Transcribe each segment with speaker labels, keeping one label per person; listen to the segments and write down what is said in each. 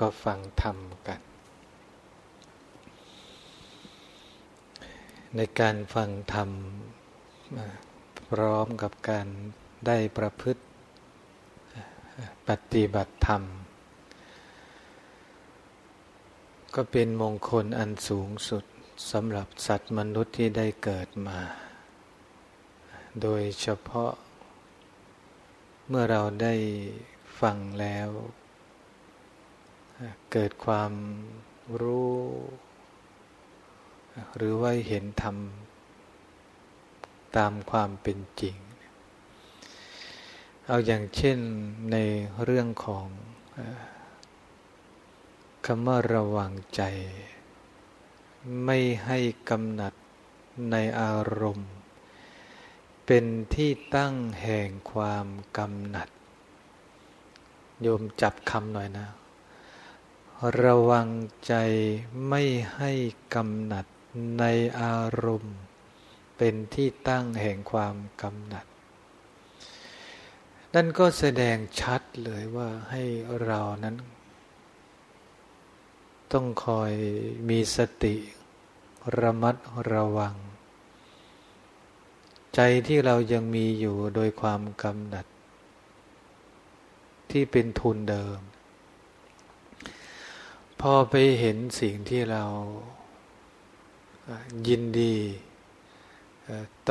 Speaker 1: ก็ฟังธรรมกัน ในการฟังธรรม พร้อมกับการได้ประพฤติปฏิบัติธรรม ก็เป็นมงคลอันสูงสุดสำหรับสัตว์มนุษย์ที่ได้เกิดมา โดยเฉพาะเมื่อเราได้ฟังแล้ว เกิดความรู้ หรือว่าเห็นธรรมตามความเป็นจริง เอาอย่างเช่นในเรื่องของคำว่าระวังใจ ไม่ให้กำหนัดในอารมณ์ เป็นที่ตั้งแห่งความกำหนัด โยมจับคำหน่อยนะ ระวังใจไม่ให้กำหนัดในอารมณ์ เป็นที่ตั้งแห่งความกำหนัด นั่นก็แสดงชัดเลยว่าให้เรานั้น ต้องคอยมีสติระมัดระวัง ใจที่เรายังมีอยู่โดยความกำหนัด ที่เป็นทุนเดิม พอไปเห็นสิ่งที่เรายินดี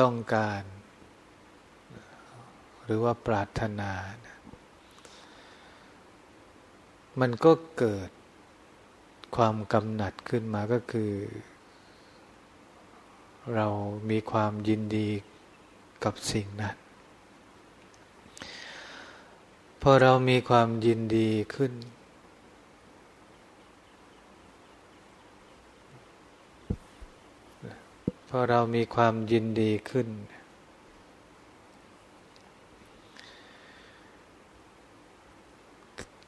Speaker 1: ต้องการ หรือว่าปรารถนานะมันก็เกิดความกำหนัดขึ้นมาก็คือ เรามีความยินดีกับสิ่งนั้น พอเรามีความยินดีขึ้น พอเรามีความยินดีขึ้น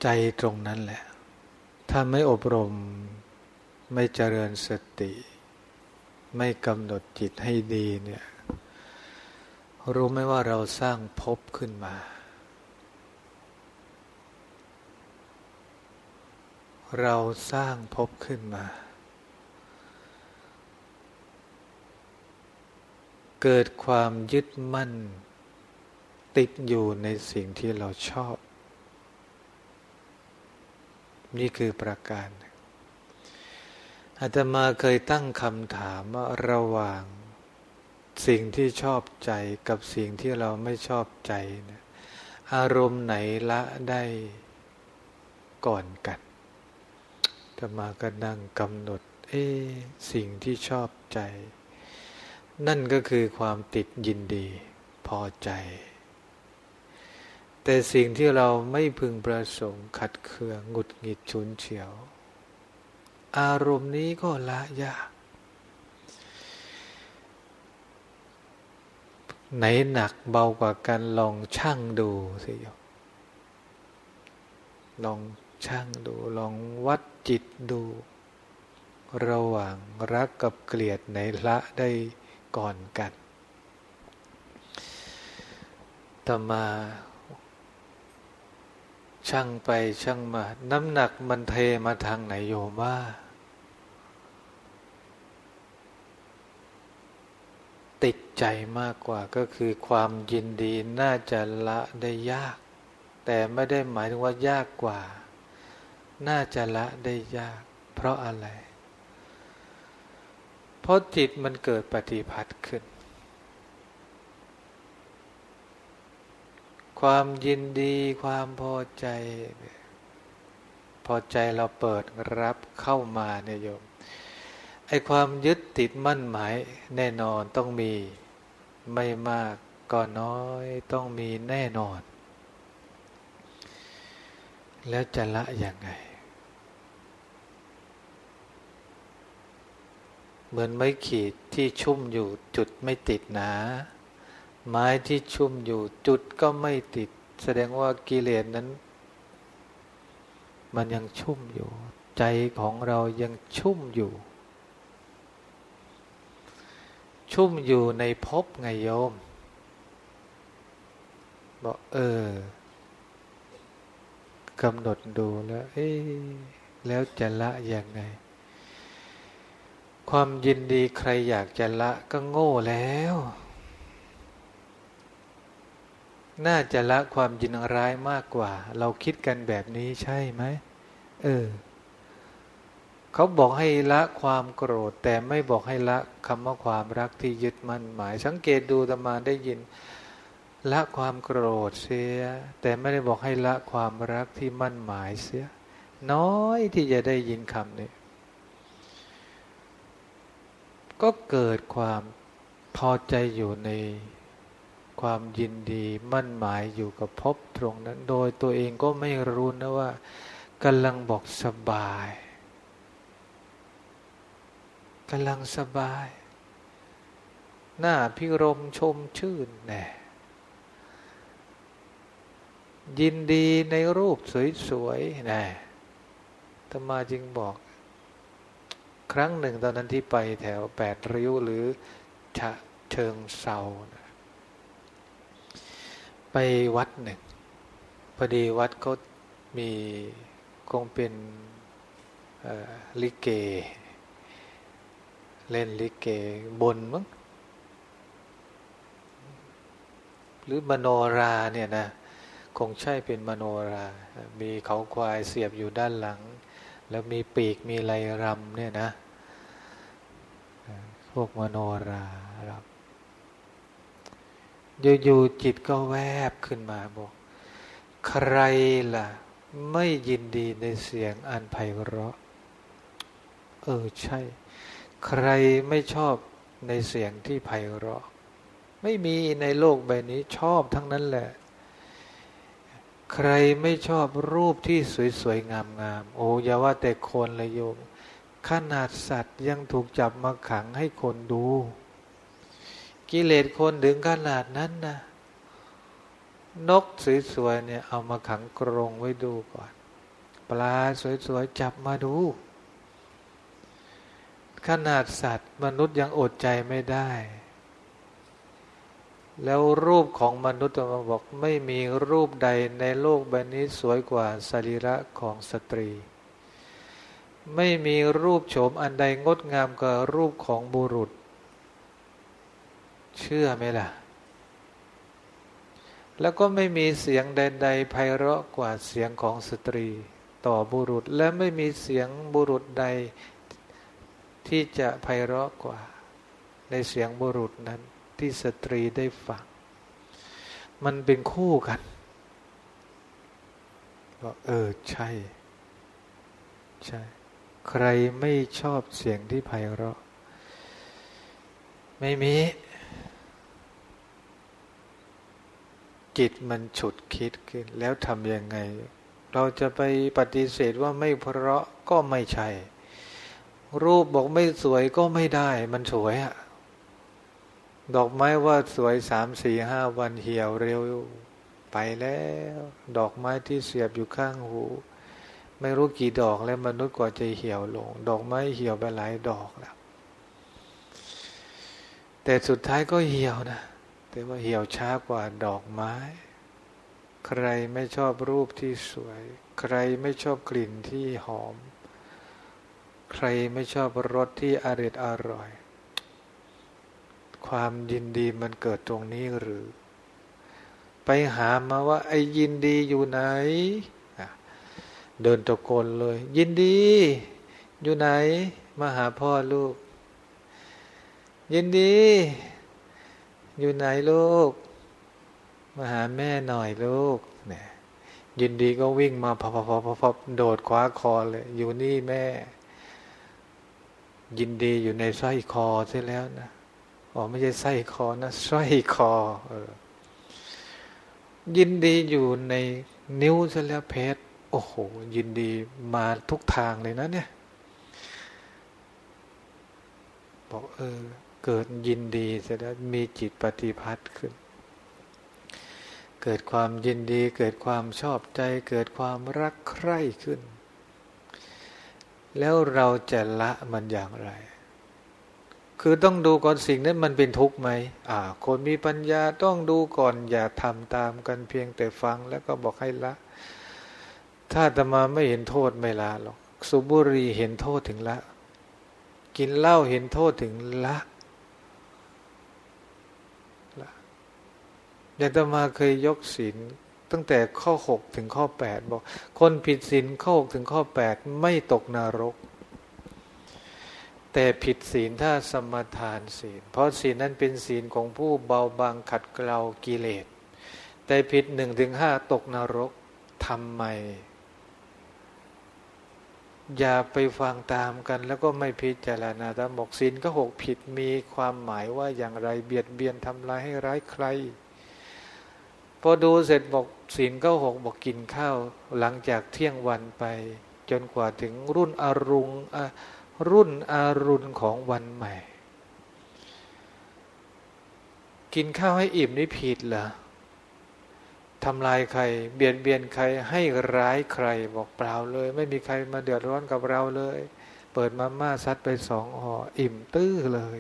Speaker 1: ใจตรงนั้นแหละ ถ้าไม่อบรมไม่เจริญสติ ไม่กำหนดจิตให้ดีเนี่ย รู้ไหมว่าเราสร้างภพขึ้นมา เราสร้างภพขึ้นมา เกิดความยึดมั่น ติดอยู่ในสิ่งที่เราชอบ นี่คือประการอาตมาเคยตั้งคำถามว่าระหว่างสิ่งที่ชอบใจกับสิ่งที่เราไม่ชอบใจอารมณ์ไหนละได้ก่อนกันอาตมาก็นั่งกำหนด เอ๊สิ่งที่ชอบใจ นั่นก็คือความติดยินดีพอใจ แต่สิ่งที่เราไม่พึงประสงค์ขัดเคืองหงุดหงิดฉุนเฉียว อารมณ์นี้ก็ละยาก ไหนหนักเบากว่ากันลองชั่งดูสิโยลองชั่งดูลองวัดจิตดู ระหว่างรักกับเกลียดไหนละได้ ก่อนกันต่อมาช่างไปช่างมา น้ำหนักมันเทมาทางไหนโยมว่า ติดใจมากกว่าก็คือความยินดีน่าจะละได้ยาก แต่ไม่ได้หมายถึงว่ายากกว่า น่าจะละได้ยาก เพราะอะไร เพราะจิตมันเกิดปฏิพัทธ์ขึ้น ความยินดีความพอใจ พอใจเราเปิดรับเข้ามาเนี่ยโยมไอความยึดติดมั่นหมายแน่นอนต้องมีไม่มากก็น้อยต้องมีแน่นอน แล้วจะละยังไง เหมือนไม้ขีดที่ชุ่มอยู่จุดไม่ติดหนา ไม้ที่ชุ่มอยู่จุดก็ไม่ติด แสดงว่ากิเลสนั้น มันยังชุ่มอยู่ ใจของเรายังชุ่มอยู่ ชุ่มอยู่ในภพไงโยม บอกเออกำหนดดูแล้ว เอ๊แล้วจะละยังไง ความยินดีใครอยากจะละก็โง่แล้ว น่าจะละความยินร้ายมากกว่า เราคิดกันแบบนี้ใช่ไหมเออเขาบอกให้ละความโกรธ แต่ไม่บอกให้ละคำว่าความรักที่ยึดมั่นหมาย สังเกตดูตมาได้ยิน ละความโกรธเสีย แต่ไม่ได้บอกให้ละความรักที่มั่นหมายเสีย น้อยที่จะได้ยินคำนี้ ก็เกิดความพอใจอยู่ในความยินดีมั่นหมายอยู่กับพบตรงนั้น โดยตัวเองก็ไม่รู้นะว่ากำลังบอกสบายกำลังสบาย หน้าพิรมชมชื่นแน่ยินดีในรูปสวยๆแน่ธรรมาจึงบอก ครั้งหนึ่งตอนนั้นที่ไปแถวแปดริ้วหรือชะเชิงเซาไปวัดหนึ่งพอดีวัดเขามีคงเป็นลิเก เล่นลิเกบนมั้งหรือมโนราเนี่ยนะคงใช่เป็นมโนรา มีเขาควายเสียบอยู่ด้านหลัง แล้วมีปีกมีไรรำเนี่ยนะ พวกมโนราครับอยู่ๆจิตก็แวบขึ้นมาบอก ใครล่ะ ไม่ยินดีในเสียงอันไพเราะ เออใช่ ใครไม่ชอบในเสียงที่ไพเราะ ไม่มีในโลกใบนี้ชอบทั้งนั้นแหละ ใครไม่ชอบรูปที่สวยๆงามๆโอ้อย่าว่าแต่คนเลยโยม ขนาดสัตว์ยังถูกจับมาขังให้คนดู กิเลสคนถึงขนาดนั้นนะนกสวยๆเนี่ยเอามาขังกรงไว้ดูก่อน ปลาสวยๆจับมาดู ขนาดสัตว์มนุษย์ยังอดใจไม่ได้ แล้วรูปของมนุษย์มาบอกไม่มีรูปใดในโลกใบนี้สวยกว่าสรีระของสตรี ไม่มีรูปโฉมอันใดงดงามกว่ารูปของบุรุษ เชื่อไหมล่ะ แล้วก็ไม่มีเสียงใดๆไพเราะกว่าเสียงของสตรีต่อบุรุษ และไม่มีเสียงบุรุษใดที่จะไพเราะกว่า ในเสียงบุรุษนั้น ที่สตรีได้ฟัง มันเป็นคู่กันบอกเออ ใช่ ใช่ ใครไม่ชอบเสียงที่ไพเราะ ไม่มี จิตมันฉุดคิดขึ้น แล้วทำยังไง เราจะไปปฏิเสธว่าไม่เพราะก็ไม่ใช่ รูปบอกไม่สวยก็ไม่ได้ มันสวยอะดอกไม้ว่าสวยสามสี่ห้าวันเหี่ยวเร็ว ไปแล้ว ดอกไม้ที่เสียบอยู่ข้างหู ไม่รู้กี่ดอกแล้วมนุษย์กว่าจะเหี่ยวลง ดอกไม้เหี่ยวไปหลายดอกแล้วแต่สุดท้ายก็เหี่ยวนะ แต่ว่าเหี่ยวช้ากว่าดอกไม้ ใครไม่ชอบรูปที่สวย ใครไม่ชอบกลิ่นที่หอม ใครไม่ชอบรสที่อริดอร่อยคความยินดีมันเกิดตรงนี้หรือ ไปหามาว่าไอ้ยินดีอยู่ไหน เดินตะโกนเลย ยินดี อยู่ไหน มาหาพ่อลูก ยินดี อยู่ไหนลูก มาหาแม่หน่อยลูกเนี่ยยินดีก็วิ่งมาพอพอพอพอโดดคว้าคอเลย อยู่นี่แม่ ยินดีอยู่ในสร้อยคอเสียแล้วนะอ๋อไม่ใช่สร้อยคอนะสร้อยคอ เออ ยินดีอยู่ในนิ้วเสียแล้วเพชร โอ้โห ยินดีมาทุกทางเลยนะเนี่ย บอกเออ เกิดยินดีเสร็จแล้วมีจิตปฏิพัทธ์ขึ้น เกิดความยินดี เกิดความชอบใจ เกิดความรักใคร่ขึ้น แล้วเราจะละมันอย่างไร คือต้องดูก่อนสิ่งนั้นมันเป็นทุกข์ไหมอ่า คนมีปัญญาต้องดูก่อนอย่าทำตามกันเพียงแต่ฟังแล้วก็บอกให้ละ ถ้าตมาไม่เห็นโทษไม่ละหรอกสุบุรีเห็นโทษถึงละ กินเหล้าเห็นโทษถึงละอย่างตมาเคยยกศีลตั้งแต่ข้อหกถึงข้อแปดบอก คนผิดศีลข้อหกถึงข้อแปดไม่ตกนรก แต่ผิดศีลถ้าสมทานศีล เพราะศีลนั้นเป็นศีลของผู้เบาบางขัดเกลากิเลส แต่ผิดหนึ่งถึงห้าตกนรกทำไม อย่าไปฟังตามกัน แล้วก็ไม่พิจารณาตามบอกศีลก็หกผิดมีความหมายว่าอย่างไรเบียดเบียนทำลายให้ร้ายใคร พอดูเสร็จบอกศีลก็หกบอกกินข้าว หลังจากเที่ยงวันไป จนกว่าถึงรุ่นอารุณรุ่นอารุณของวันใหม่ กินข้าวให้อิ่มนี่ผิดเหรอ ทำลายใคร เบียดเบียนใครให้ร้ายใครบอกเปล่าเลย ไม่มีใครมาเดือดร้อนกับเราเลย เปิดมาม่าซัดไปสองห่ออิ่มตื้อเลย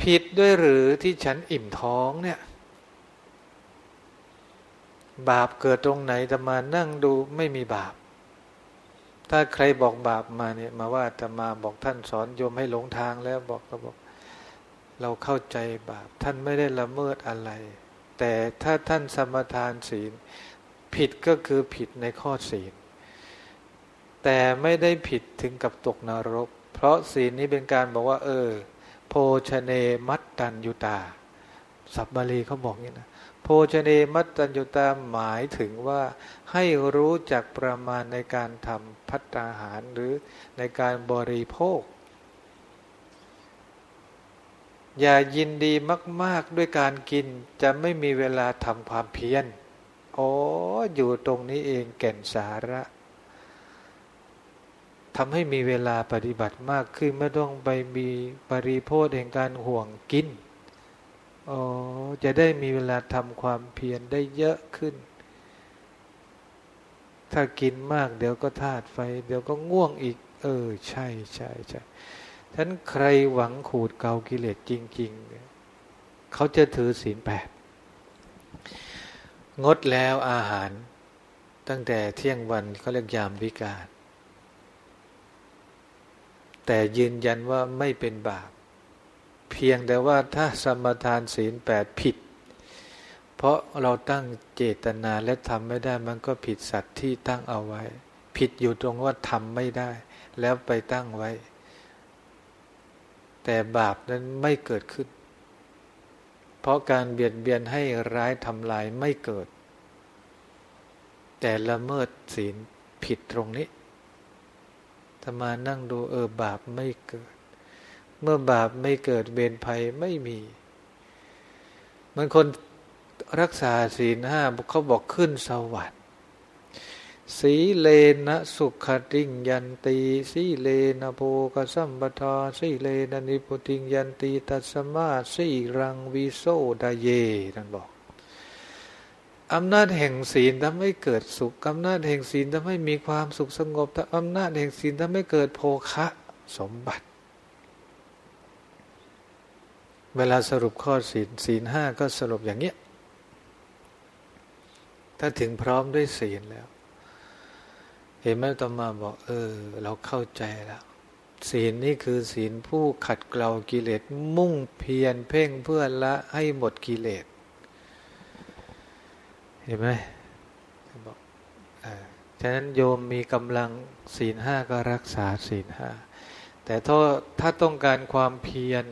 Speaker 1: ผิดด้วยหรือที่ฉันอิ่มท้องเนี่ย บาปเกิดตรงไหนจะมานั่งดูไม่มีบาป ถ้าใครบอกบาปมาเนี่ยมาว่าจะมาบอกท่านสอนโยมให้หลงทางแล้วบอกก็บอก เราเข้าใจบาปท่านไม่ได้ละเมิดอะไร แต่ถ้าท่านสมทานศีล ผิดก็คือผิดในข้อศีล แต่ไม่ได้ผิดถึงกับตกนรก เพราะศีลนี้เป็นการบอกว่า เออ โพชเนมัตตัญยุตา สับบาลีเขาบอกอย่างนี้นะโภชเนมัตตัญญุตาหมายถึงว่าให้รู้จักประมาณในการทำพัตตาหารหรือในการบริโภค อย่ายินดีมาก ๆด้วยการกินจะไม่มีเวลาทำความเพียรอ๋ออยู่ตรงนี้เองแก่นสาระทำให้มีเวลาปฏิบัติมากขึ้นไม่ต้องไปมีปริโภคแห่งการห่วงกินอ๋อจะได้มีเวลาทำความเพียรได้เยอะขึ้น ถ้ากินมากเดี๋ยวก็ธาตุไฟ เดี๋ยวก็ง่วงอีก เออ ใช่ใช่ใช่ ท่านใครหวังขูดเกากิเลสจริงๆเนี่ยเขาจะถือศีลแปดงดแล้วอาหารตั้งแต่เที่ยงวันเขาเรียกยามวิกาลแต่ยืนยันว่าไม่เป็นบาป เพียงแต่ว่าถ้าสมทานศีลแปดผิด เพราะเราตั้งเจตนาและทำไม่ได้มันก็ผิดสัตว์ที่ตั้งเอาไว้ ผิดอยู่ตรงว่าทำไม่ได้ แล้วไปตั้งไว้ แต่บาปนั้นไม่เกิดขึ้น เพราะการเบียดเบียนให้ร้ายทำลายไม่เกิด แต่ละเมิดศีลผิดตรงนี้ถ้ามานั่งดูเออบาปไม่เกิด เมื่อบาปไม่เกิดเบนภัยไม่มีมันคนรักษาศีลห้าเขาบอกขึ้นสวรรค์ สีเลนะสุขติงยันตีสีเลนะโพกสัมปทาสีเลนะนิพุติงยันตีตัสมาสีรังวิโซดาเยท่านบอกอำนาจแห่งศีลทำให้เกิดสุขอำนาจแห่งศีลทำให้มีความสุขสงบอำนาจแห่งศีลทำให้เกิดโภคะสมบัติ เวลาสรุปข้อศีลศีลห้าก็สรุปอย่างเนี้ยถ้าถึงพร้อมด้วยศีลแล้ว เห็นไหมตมาบอก เออ เราเข้าใจแล้วศีลนี่คือศีลผู้ขัดเกลากิเลสมุ่งเพียรเพ่งเพื่อละให้หมดกิเลส เห็นไหมบอกฉะนั้นโยมมีกำลังศีลห้าก็รักษาศีลห้าแต่ถ้าถ้าต้องการความเพียร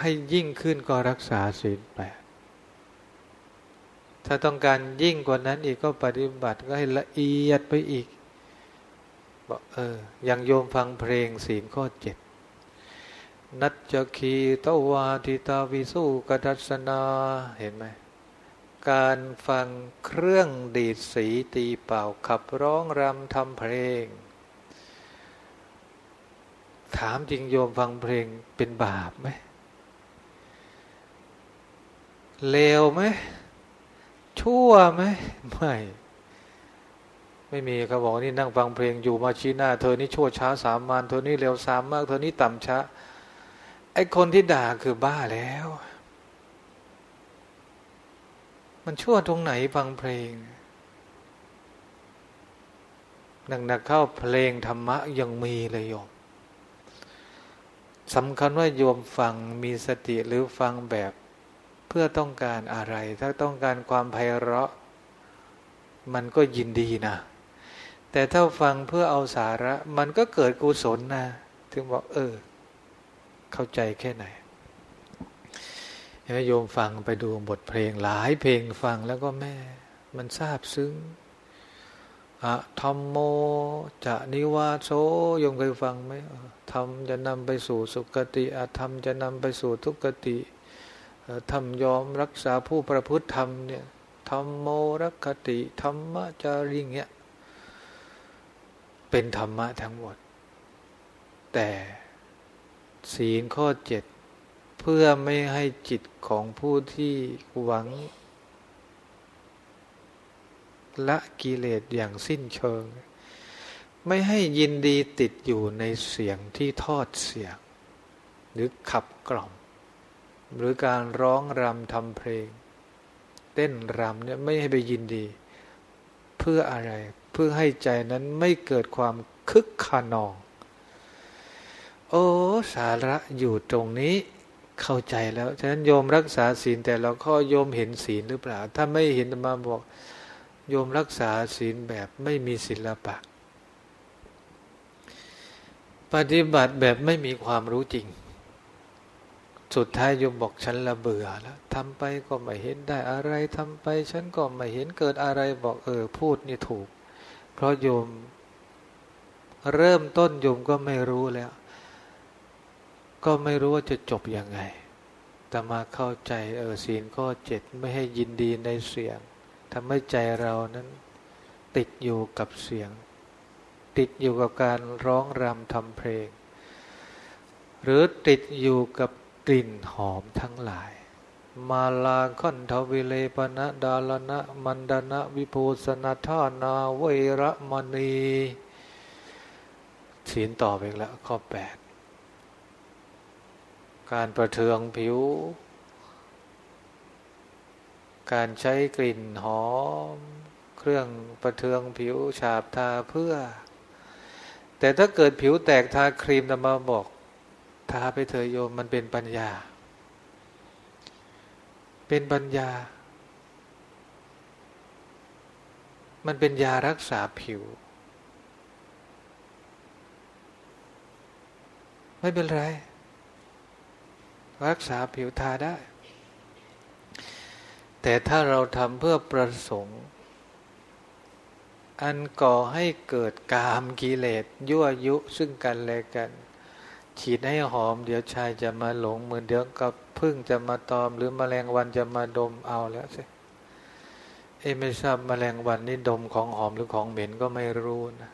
Speaker 1: ให้ยิ่งขึ้นก็รักษาศีลแปด ถ้าต้องการยิ่งกว่านั้นอีกก็ปฏิบัติก็ให้ละเอียดไปอีกบอกเอออย่างโยมฟังเพลงศีลข้อเจ็ดนัจจคีตวาทิตาวิสุกดัสนาเห็นไหมการฟังเครื่องดีดสีตีเป่าขับร้องรำทำเพลง ถามจริงโยมฟังเพลงเป็นบาปไหมเลวไหม ชั่วไหมไม่ ไม่มีเขาบอกนี่นั่งฟังเพลงอยู่มาชี้หน้า เธอนี่ชั่วช้าสามมานเธอนี่เร็วสามมาก เธอนี่ต่ำช้า ไอคนที่ด่าคือบ้าแล้ว มันชั่วตรงไหนฟังเพลงหนักๆเข้าเพลงธรรมะยังมีเลยโยมสำคัญว่าโยมฟังมีสติหรือฟังแบบ เพื่อต้องการอะไร ถ้าต้องการความไพเราะ มันก็ยินดีนะ แต่ถ้าฟังเพื่อเอาสาระ มันก็เกิดกุศลนะ ถึงบอกเออ เข้าใจแค่ไหนโยมฟังไปดูบทเพลงหลายเพลงฟังแล้วก็แม่ มันซาบซึ้งอะธรรมโม จะนิวาโสโยมเคยฟังไหมธรรมจะนำไปสู่สุคติอะธรรมจะนำไปสู่ทุกติ ทำยอมรักษาผู้ประพฤติธรรมเนี่ยธรรมโมรักติธรรมะจาริงเนี่ยเป็นธรรมะทั้งหมด แต่ศีลข้อเจ็ดเพื่อไม่ให้จิตของผู้ที่หวัง ละกิเลสอย่างสิ้นเชิง ไม่ให้ยินดีติดอยู่ในเสียงที่ทอดเสียง หรือขับกล่อม หรือการร้องรำทำเพลง เต้นรำเนี่ยไม่ให้ไปยินดี เพื่ออะไร เพื่อให้ใจนั้นไม่เกิดความคึกขนอง โอ้สาระอยู่ตรงนี้เข้าใจแล้ว ฉะนั้นโยมรักษาศีลแต่เราข้อโยมเห็นศีลหรือเปล่า ถ้าไม่เห็นมาบอก โยมรักษาศีลแบบไม่มีศิลปะ ปฏิบัติแบบไม่มีความรู้จริง สุดท้ายโยมบอกฉันละเบื่อแล้วทำไปก็ไม่เห็นได้อะไรทำไป ฉันก็ไม่เห็นเกิดอะไรบอกเออพูดนี่ถูก เพราะโยม เริ่มต้นโยมก็ไม่รู้แล้ว ก็ไม่รู้ว่าจะจบยังไง แต่มาเข้าใจเออศีลข้อเจ็ดไม่ให้ยินดีในเสียงทำให้ใจเรานั้น ติดอยู่กับเสียง ติดอยู่กับการร้องรำทำเพลง หรือติดอยู่กับ ลิ่นหอมทั้งหลาย มาลาคันทวิเลปนะดาลนะมันดนะวิโพสนาธานาเวรมณีศีลต่อไปแล้วข้อแปดการประเทืองผิว การใช้กลิ่นหอม เครื่องประเทืองผิวฉาบทาเพื่อ แต่ถ้าเกิดผิวแตกทาครีมนมาบอก ทาไปเถอโยมมันเป็นปัญญา เป็นปัญญา มันเป็นยารักษาผิว ไม่เป็นไร รักษาผิวทาได้ แต่ถ้าเราทำเพื่อประสงค์ อันก่อให้เกิดกามกิเลสยั่วยุซึ่งกันและกัน ฉีดให้หอม เดี๋ยวชายจะมาหลงเหมือนเดี๋ยวกับพึ่งจะมาตอม หรือมแมลงวันจะมาดมเอาแล้วสิเอ้ไม่ทราบมแมลงวันนี่ดมของหอมหรือของเหม็นก็ไม่รู้นะ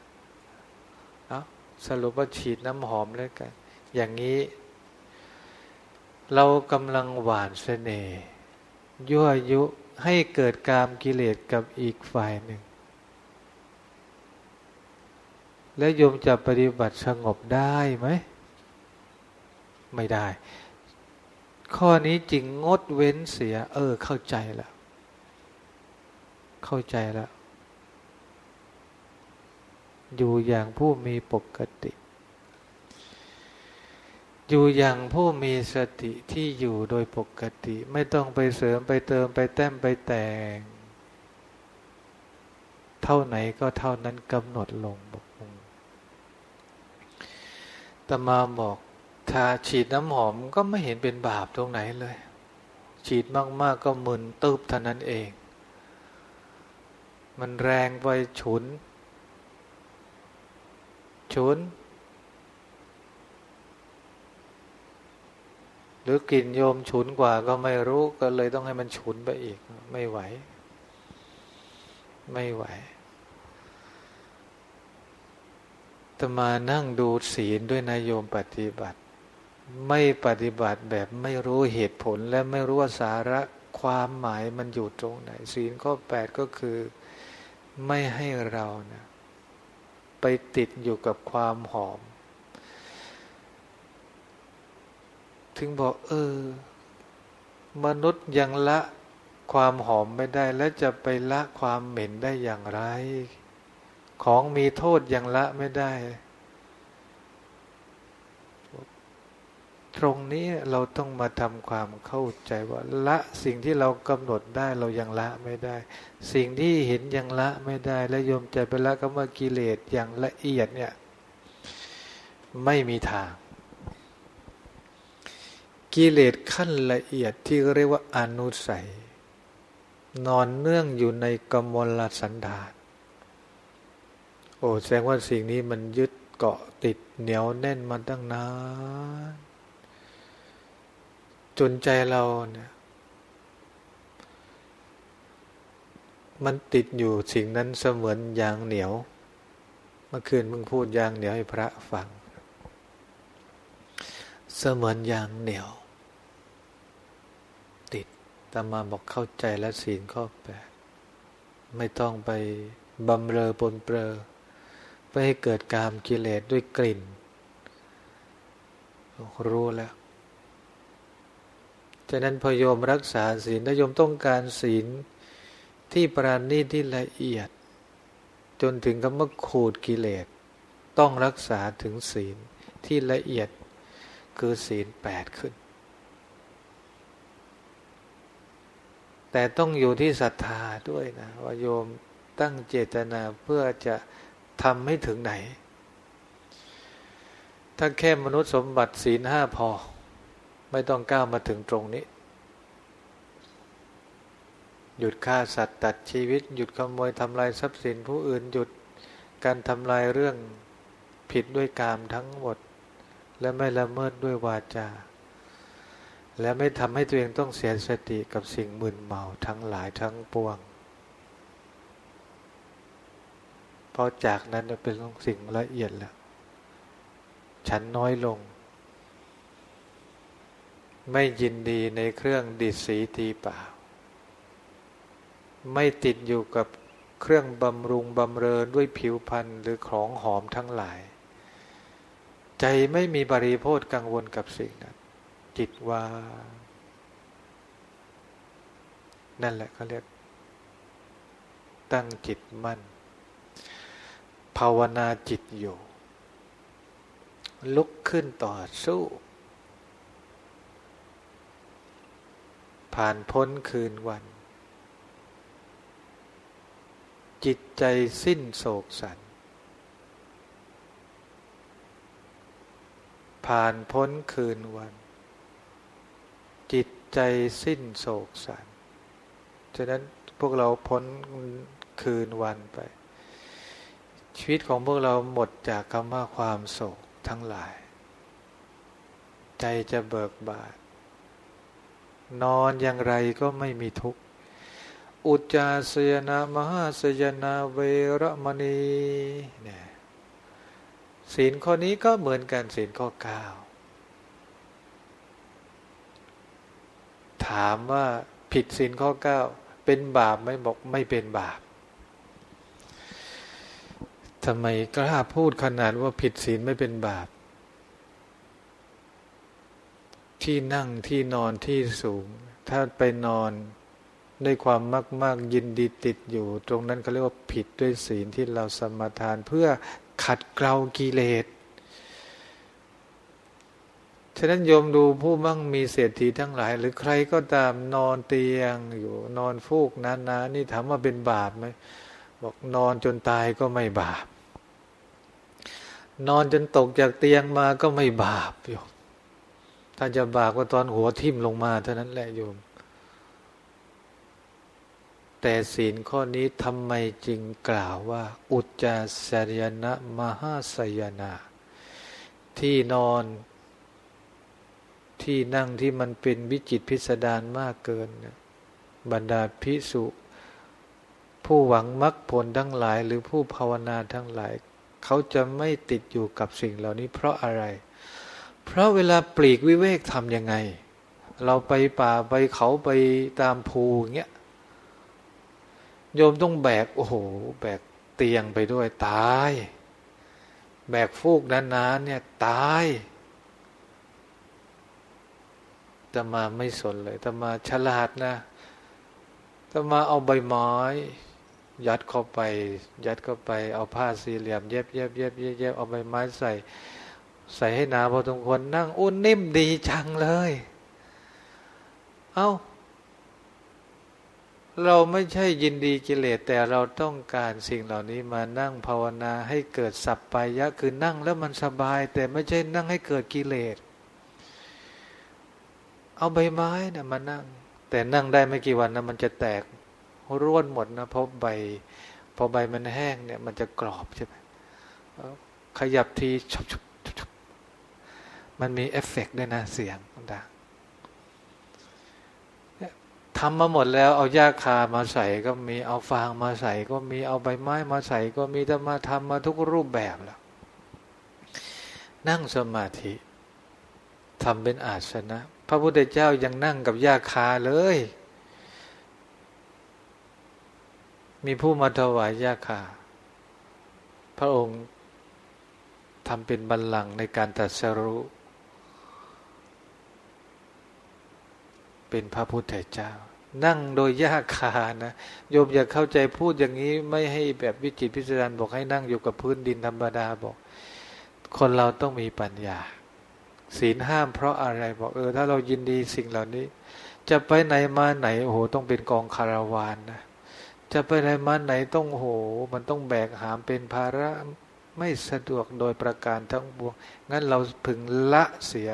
Speaker 1: เอาสรุปว่าฉีดน้ำหอมเลยกัน อย่างนี้ เรากำลังหวานเสน่ห์ยั่วยุให้เกิดกามกิเลสกับอีกฝ่ายหนึ่ง แล้วโยมจะปฏิบัติสงบได้ไหม ไม่ได้ ข้อนี้จริงงดเว้นเสีย เออ เข้าใจแล้ว เข้าใจแล้ว อยู่อย่างผู้มีปกติ อยู่อย่างผู้มีสติที่อยู่โดยปกติ ไม่ต้องไปเสริมไปเติมไปแต้มไปแต่ง เท่าไหนก็เท่านั้นกำหนดลงบอกตมาบอก ถ้าฉีดน้ำหอมก็ไม่เห็นเป็นบาปตรงไหนเลย ฉีดมาก ๆ ก็มึนตึบเท่านั้นเอง มันแรงไปฉุน ฉุน หรือกลิ่นโยมฉุนกว่าก็ไม่รู้ก็เลยต้องให้มันฉุนไปอีก ไม่ไหว ไม่ไหวตมานั่งดูศีลด้วยนายโยมปฏิบัติ ไม่ปฏิบัติแบบไม่รู้เหตุผลและไม่รู้ว่าสาระความหมายมันอยู่ตรงไหน ศีลข้อแปดก็คือไม่ให้เรานะไปติดอยู่กับความหอม ถึงบอกเออ มนุษย์ยังละความหอมไม่ได้ และจะไปละความเหม็นได้อย่างไร ของมีโทษยังละไม่ได้ ตรงนี้เราต้องมาทำความเข้าใจว่าละสิ่งที่เรากำหนดได้เรายังละไม่ได้ สิ่งที่เห็นยังละไม่ได้ และโยมใจไปละก็ว่ากิเลสอย่างละเอียดเนี่ย ไม่มีทาง กิเลสขั้นละเอียดที่เรียกว่าอนุสัย นอนเนื่องอยู่ในกมลสันดานโอ้แสดงว่าสิ่งนี้มันยึดเกาะติดเหนียวแน่นมาตั้งนาน จนใจเราเนี่ยมันติดอยู่สิ่งนั้นเสมือนยางเหนียว เมื่อคืนมึงพูดยางเหนียวให้พระฟัง เสมือนยางเหนียว ติดตามาบอกเข้าใจและศีลข้อแปดไม่ต้องไปบำเรอปนเปรอพื่อให้เกิดกามกิเลสด้วยกลิ่น รู้แล้ว ฉะนั้นพโยมรักษาศีลถ้าโยมต้องการศีลที่ปราณีที่ละเอียด จนถึงกับมื่อขูดกิเลสต้องรักษาถึงศีลที่ละเอียดคือศีลแปดขึ้น แต่ต้องอยู่ที่ศรัทธาด้วยนะว่าโยมตั้งเจตนาเพื่อจะทำให้ถึงไหน ถ้าแค่มนุษย์สมบัติศีลห้าพอ ไม่ต้องก้าวมาถึงตรงนี้ หยุดฆ่าสัตว์ตัดชีวิต หยุดขโมยทำลายทรัพย์สินผู้อื่นหยุดการทำลายเรื่องผิดด้วยกามทั้งหมด และไม่ละเมิดด้วยวาจา และไม่ทำให้ตัวเองต้องเสียสติกับสิ่งมึนเมาทั้งหลายทั้งปวงเพอจากนั้นเป็นสิ่งละเอียดแล้ว ฉันน้อยลง ไม่ยินดีในเครื่องดิดสีตีเปล่า ไม่ติดอยู่กับเครื่องบำรุงบำเรอด้วยผิวพรรณหรือของหอมทั้งหลาย ใจไม่มีบริโภคกังวลกับสิ่งนั้นจิตว่า นั่นแหละเขาเรียก ตั้งจิตมั่น ภาวนาจิตอยู่ ลุกขึ้นต่อสู้ ผ่านพ้นคืนวัน จิตใจสิ้นโศกสันผ่านพ้นคืนวัน จิตใจสิ้นโศกสันฉะนั้นพวกเราพ้นคืนวันไป ชีวิตของพวกเราหมดจากคำว่าความโศกทั้งหลาย ใจจะเบิกบาน นอนอย่างไรก็ไม่มีทุกข์ อุจจาสยนามหาสยนาเวรมณีเนี่ยศีลข้อนี้ก็เหมือนกันศีลข้อเก้าถามว่าผิดศีลข้อเก้าเป็นบาปไหมบอกไม่เป็นบาปทำไมกล้าพูดขนาดว่าผิดศีลไม่เป็นบาป ที่นั่งที่นอนที่สูง ถ้าไปนอนในความมากมากยินดีติดอยู่ ตรงนั้นเขาเรียกว่าผิดด้วยศีลที่เราสมทานเพื่อขัดเกลากิเลสฉะนั้นโยมดูผู้มั่งมีเศรษฐีทั้งหลาย หรือใครก็ตามนอนเตียงอยู่นอนฟูกนานๆนี่ถามว่าเป็นบาปไหมบอกนอนจนตายก็ไม่บาป นอนจนตกจากเตียงมาก็ไม่บาปโยม ถ้าจะบาปก็ตอนหัวทิ่มลงมา เท่านั้นแหละโยม แต่ศีลข้อนี้ทำไมจึงกล่าวว่า อุจจาสยนะมหาสยนา ที่นอน ที่นั่งที่มันเป็นวิจิตพิสดารมากเกิน บรรดาพิสุ ผู้หวังมรรคผลทั้งหลาย หรือผู้ภาวนาทั้งหลาย เขาจะไม่ติดอยู่กับสิ่งเหล่านี้เพราะอะไร เพราะเวลาปลีกวิเวกทำยังไง เราไปป่าไปเขาไปตามภูเงี้ยโยมต้องแบก โอ้โห แบกเตียงไปด้วยตาย แบกฟูกนานๆเนี่ยตายตมาไม่สนเลยตมาฉลาดนะตมาเอาใบไม้ ยัดเข้าไป ยัดเข้าไป เอาผ้าสี่เหลี่ยม เย็บเย็บเย็บเย็บเย็บเอาใบไม้ใส่ ใส่ให้หนาพอสมควรนั่งอุ้นนิ่มดีจังเลย เอา้า เราไม่ใช่ยินดีกิเลสแต่เราต้องการสิ่งเหล่านี้มานั่งภาวนาให้เกิดสัพพายะคือนั่งแล้วมันสบาย แต่ไม่ใช่นั่งให้เกิดกิเลส เอาใบไม้นะมานั่ง แต่นั่งได้ไม่กี่วันนะมันจะแตกร่วนหมดนะเพราะใบพอใบมันแห้งเนี่ย มันจะกรอบใช่ไหมขยับทีชุบชุบชุบ มันมีเอฟเฟกด้วยนะเสียงดังทำมาหมดแล้วเอาหญ้าคามาใส่ก็มีเอาฟางมาใส่ก็มีเอาใบไม้มาใส่ก็มีแต่มาทำมาทุกรูปแบบแล้ว นั่งสมาธิทำเป็นอาสนะ พระพุทธเจ้ายังนั่งกับยาคาเลย มีผู้มาถวายยาคา พระองค์ทำเป็นบัลลังก์ในการตัดสรุ เป็นพระพุทธเจ้า นั่งโดยยาคานะโยมอย่าเข้าใจพูดอย่างนี้ไม่ให้แบบวิจิตพิสดารบอกให้นั่งอยู่กับพื้นดินธรรมดาบอก คนเราต้องมีปัญญา ศีลห้ามเพราะอะไรบอกเออ ถ้าเรายินดีสิ่งเหล่านี้ จะไปไหนมาไหนโอ้โหต้องเป็นกองคาราวานนะจะไปไหนมาไหนต้องโห มันต้องแบกหามเป็นภาระไม่สะดวกโดยประการทั้งปวง งั้นเราพึงละเสีย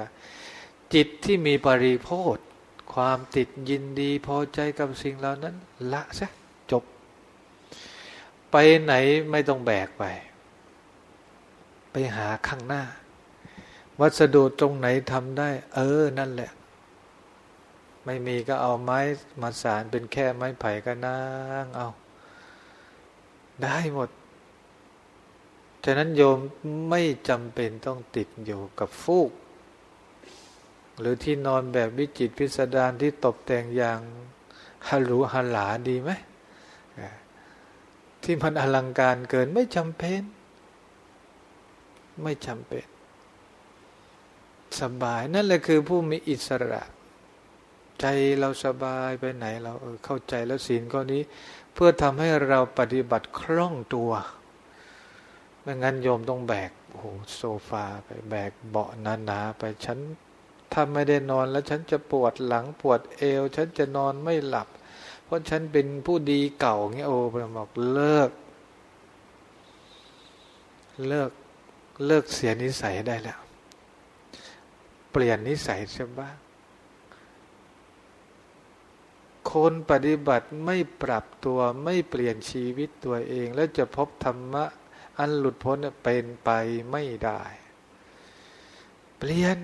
Speaker 1: จิตที่มีปริโภท ความติดยินดีพอใจกับสิ่งเหล่านั้น ละซะจบ ไปไหนไม่ต้องแบกไป ไปหาข้างหน้า วัสดุตรงไหนทำได้ เออนั่นแหละ ไม่มีก็เอาไม้มาสารเป็นแค่ไม้ไผ่ก็นั่งเอา ได้หมดฉะนั้นโยมไม่จำเป็นต้องติดอยู่กับฟูก หรือที่นอนแบบวิจิตพิสดารที่ตกแต่งอย่างฮัลูฮัลลาดีไหมที่มันอลังการเกินไม่จำเป็น ไม่จำเป็น สบายนั่นแหละคือผู้มีอิสระ ใจเราสบายไปไหน เราเออเข้าใจแล้วศีลข้อนี้ เพื่อทำให้เราปฏิบัติคล่องตัวไม่งั้นโยมต้องแบกโอ้โหโซฟาไปแบกเบาะหนาๆไปฉัน ถ้าไม่ได้นอนแล้วฉันจะปวดหลังปวดเอว ฉันจะนอนไม่หลับ เพราะฉันเป็นผู้ดีเก่าเงี้ยโอ้พระบอกเลิก เลิกเลิกเสียนิสัยได้แล้ว เปลี่ยนนิสัยซะบ้างคนปฏิบัติไม่ปรับตัวไม่เปลี่ยนชีวิตตัวเอง แล้วจะพบธรรมะ อันหลุดพ้นเป็นไปไม่ได้ เปลี่ยน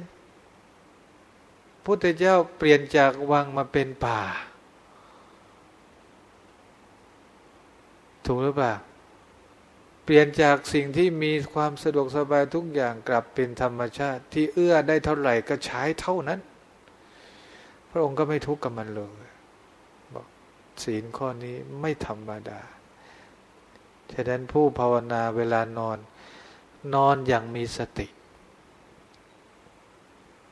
Speaker 1: พุทธเจ้าเปลี่ยนจากวังมาเป็นป่า ถูกหรือเปล่า เปลี่ยนจากสิ่งที่มีความสะดวกสบายทุกอย่างกลับเป็นธรรมชาติที่เอื้อได้เท่าไหร่ก็ใช้เท่านั้น พระองค์ก็ไม่ทุกข์กับมันเลยบอกศีลข้อนี้ไม่ธรรมดาฉะนั้นผู้ภาวนาเวลานอน นอนอย่างมีสติ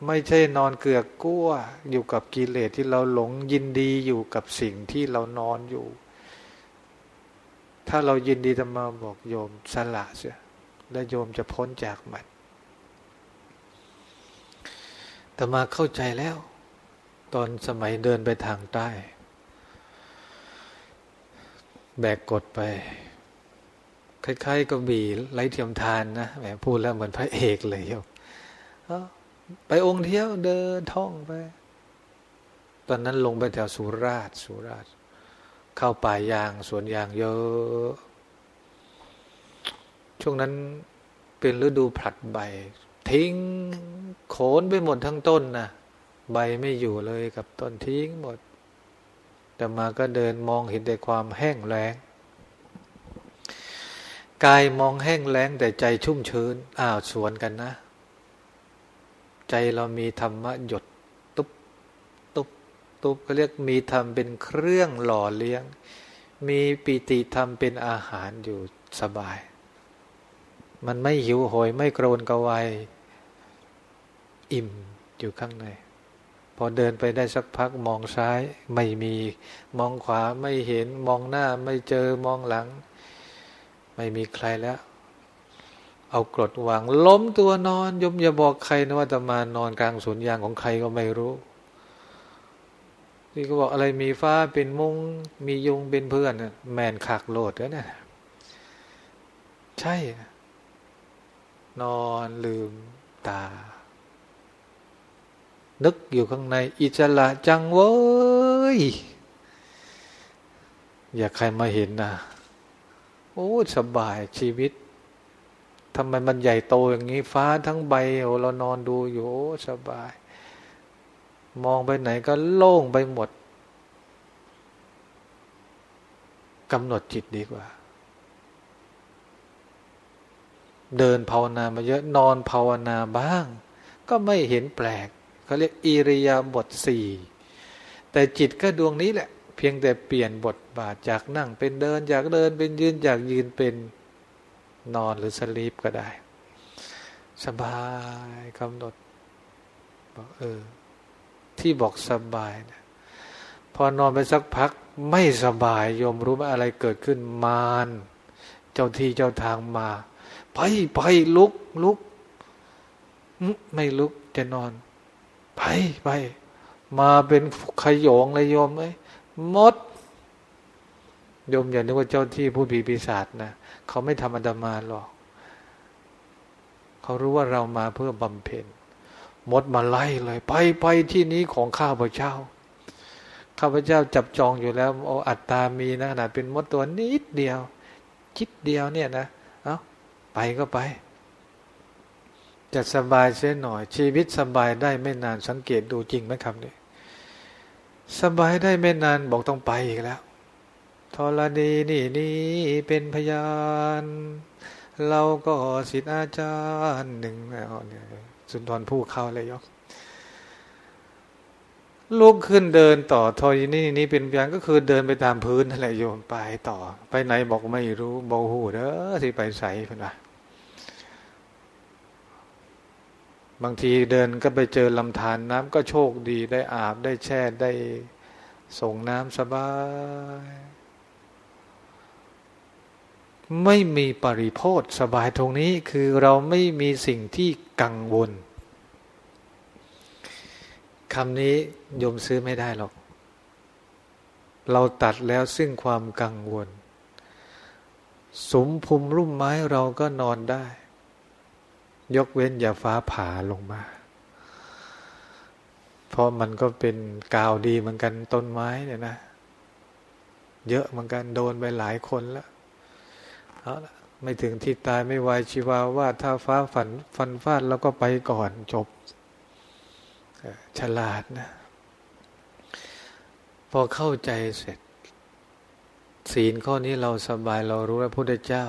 Speaker 1: ไม่ใช่นอนเกือกกลั้วอยู่กับกิเลสที่เราหลงยินดีอยู่กับสิ่งที่เรานอนอยู่ ถ้าเรายินดีธรรมาบอกโยมสละเสียและโยมจะพ้นจากมันแต่มาเข้าใจแล้ว ตอนสมัยเดินไปทางใต้ แบกกดไป คล้ายๆก็บีไรเทียมทานนะแหมพูดแล้วเหมือนพระเอกเลยโยม ไปองค์เที่ยวเดินท่องไป ตอนนั้นลงไปแถวสุราษฎร์สุราษฎร์เข้าป่ายางสวนยางเยอะ ช่วงนั้นเป็นฤดูผลัดใบ ทิ้งโขนไปหมดทั้งต้นนะใบไม่อยู่เลยกับต้นทิ้งหมด แต่มาก็เดินมองเห็นแต่ความแห้งแล้งกายมองแห้งแล้งแต่ใจชุ่มชื้นอ้าวสวนกันนะ ใจเรามีธรรมะหยดตุบตุบตุบก็เรียกมีธรรมเป็นเครื่องหล่อเลี้ยง มีปิติธรรมเป็นอาหารอยู่สบาย มันไม่หิวโหยไม่โกรนกระวายอิ่มอยู่ข้างใน พอเดินไปได้สักพักมองซ้ายไม่มีมองขวาไม่เห็นมองหน้าไม่เจอมองหลัง ไม่มีใครแล้ว เอากรดวาง ล้มตัวนอนยมอย่าบอกใครนะว่าจะมานอนกลางสวนยางของใครก็ไม่รู้ที่เขาบอกอะไรมีฟ้าเป็นมุง้งมียุงเป็นเพื่อนแมนขากโลดแล้วเนี่ยใช่ นอนลืมตา นึกอยู่ข้างใน อิจละจังเว้ย อยากใครมาเห็นนะโอ้ สบายชีวิต ทำไมมันใหญ่โตอย่างนี้ ฟ้าทั้งใบโอเรานอนดูอยู่สบาย มองไปไหนก็โล่งไปหมดกำหนดจิตดีกว่า เดินภาวนามาเยอะนอนภาวนาบ้าง ก็ไม่เห็นแปลกเขาเรียกอิริยาบถสี่แต่จิตก็ดวงนี้แหละ เพียงแต่เปลี่ยนบทบาทจากนั่งเป็นเดินจากเดินเป็นยืนจากยืนเป็น นอนหรือสลีปก็ได้ สบายกำหนดบอกเออ ที่บอกสบายนะพอนอนไปสักพักไม่สบายโยมรู้ไหมอะไรเกิดขึ้นมารเจ้าที่เจ้าทางมาไปไปลุกลุกไม่ลุกจะนอนไปไปมาเป็นขยงเลยโยมเอ้ยมด โยมอย่านึกว่าเจ้าที่ผู้ผีปีศาจนะเขาไม่ทำอันดามาหรอกเขารู้ว่าเรามาเพื่อบำเพ็ญมดมาไล่เลย ไปไปที่นี้ของข้าพเจ้าข้าพเจ้าจับจองอยู่แล้วโออัตตามีนะขนาดเป็นมดตัวนิดเดียวคิดเดียวเนี่ยนะเอาไปก็ไปจะสบายเสียหน่อย ชีวิตสบายได้ไม่นานสังเกตดูจริงไหมคำนี้สบายได้ไม่นานบอกต้องไปอีกแล้ว ธรณีนี่นี่เป็นพยาน เราก็สิทธิอาจารย์หนึ่งแล้วเนี่ยสุนทรผู้เข้าเลยยกลุกขึ้นเดินต่อทอยนี่นี่เป็นอย่างก็คือเดินไปตามพื้นอะไรโยมไปต่อ ไปไหนบอกไม่รู้บอกหูเด้อที่ไปใส่เพื่อนว่าบางทีเดินก็ไปเจอลำธารนน้ำก็โชคดีได้อาบได้แช่ได้ส่งน้ำสบาย ไม่มีปริโภทสบายตรงนี้คือเราไม่มีสิ่งที่กังวลคำนี้โยมซื้อไม่ได้หรอก เราตัดแล้วซึ่งความกังวล สมภูมิรุ่มไม้เราก็นอนได้ ยกเว้นอย่าฟ้าผ่าลงมา เพราะมันก็เป็นกาวดีเหมือนกันต้นไม้เนี่ยนะ เยอะเหมือนกันโดนไปหลายคนแล้ว เอาละไม่ถึงที่ตายไม่วายชีวาว่าถ้าฟ้าฝันฟันฟาดแล้วก็ไปก่อนจบฉลาดนะพอเข้าใจเสร็จ ศีลข้อนี้เราสบายเรารู้แล้วพุทธเจ้า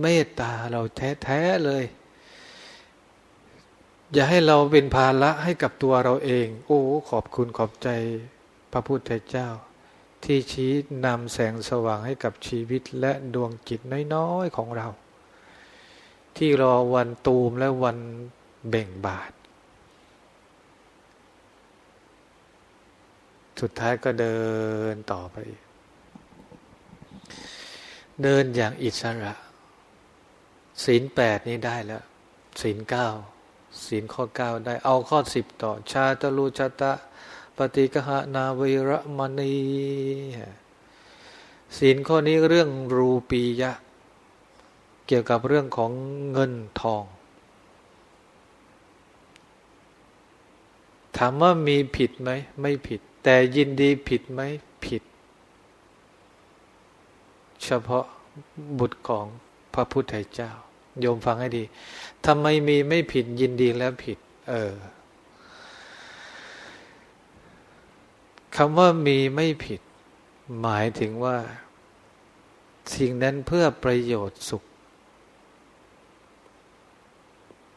Speaker 1: เมตตาเราแท้ๆเลย อย่าให้เราเป็นภาระให้กับตัวเราเอง โอ้ ขอบคุณขอบใจพระพุทธเจ้า ที่ชี้นำแสงสว่างให้กับชีวิตและดวงจิตน้อยๆของเรา ที่รอวันตูมและวันเบ่งบาทสุดท้ายก็เดินต่อไป เดินอย่างอิสระ ศีลแปดนี้ได้แล้ว ศีลเก้าศีลข้อเก้าได้เอาข้อสิบต่อ ชาตลูชาตะ ปฏิกหานาวิรมณีศีลข้อนี้เรื่องรูปียะ เกี่ยวกับเรื่องของเงินทอง ถามว่ามีผิดไหม ไม่ผิด แต่ยินดีผิดไหมผิด เฉพาะบุตรของพระพุทธเจ้า โยมฟังให้ดีทำไมมีไม่ผิดยินดีแล้วผิด เออ คำว่ามีไม่ผิด หมายถึงว่า สิ่งนั้นเพื่อประโยชน์สุข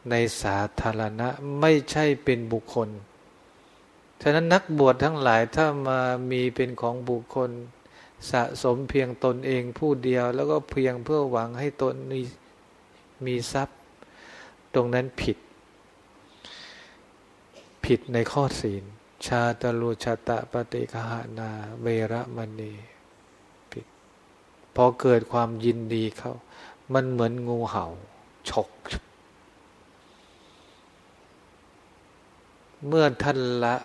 Speaker 1: ในสาธารณะไม่ใช่เป็นบุคคล ฉะนั้นนักบวชทั้งหลายถ้ามามีเป็นของบุคคล สะสมเพียงตนเองผู้เดียว แล้วก็เพียงเพื่อหวังให้ตนมีมีทรัพย์ ตรงนั้นผิด ผิดในข้อศีล ชาตลูชาตะปฏิคหานาเวรมณีผิดพอเกิดความยินดีเข้า มันเหมือนงูเห่า ฉก เมื่อท่านละ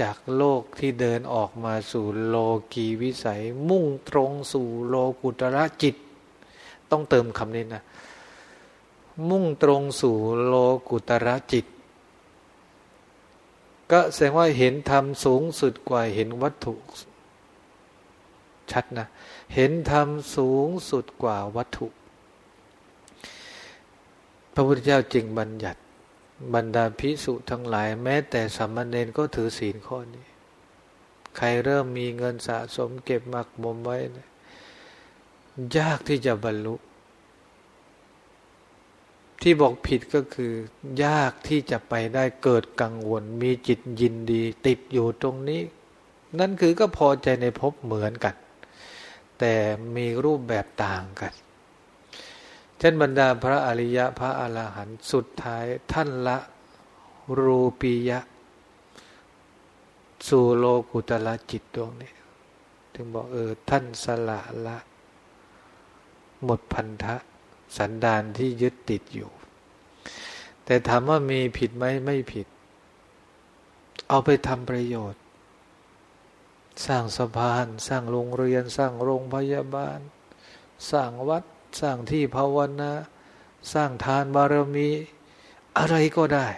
Speaker 1: จากโลกที่เดินออกมาสู่โลกีวิสัย มุ่งตรงสู่โลกุตระจิต ต้องเติมคำนี้นะ มุ่งตรงสู่โลกุตระจิต ก็แสดงว่าเห็นธรรมสูงสุดกว่าเห็นวัตถุ ชัดนะ เห็นธรรมสูงสุดกว่าวัตถุ พระพุทธเจ้าจึงบัญญัติบรรดาพิสุทั้งหลาย แม้แต่สัมมาเนนก็ถือศีลข้อนี้ ใครเริ่มมีเงินสะสมเก็บหมักมมไว้นะยากที่จะบรรลุ ที่บอกผิดก็คือ ยากที่จะไปได้เกิดกังวล มีจิตยินดี ติดอยู่ตรงนี้ นั่นคือก็พอใจในภพเหมือนกัน แต่มีรูปแบบต่างกัน เช่นบรรดาพระอริยะพระอรหันต์สุดท้ายท่านละรูปียะ สู่โลกุตละจิตดวงนี้ ถึงบอกเออท่านสละละ หมดพันธะ สันดานที่ยึดติดอยู่ แต่ถามว่ามีผิดไหมไม่ผิด เอาไปทำประโยชน์ สร้างสะพาน สร้างโรงเรียน สร้างโรงพยาบาล สร้างวัด สร้างที่ภาวนา สร้างทานบารมี อะไรก็ได้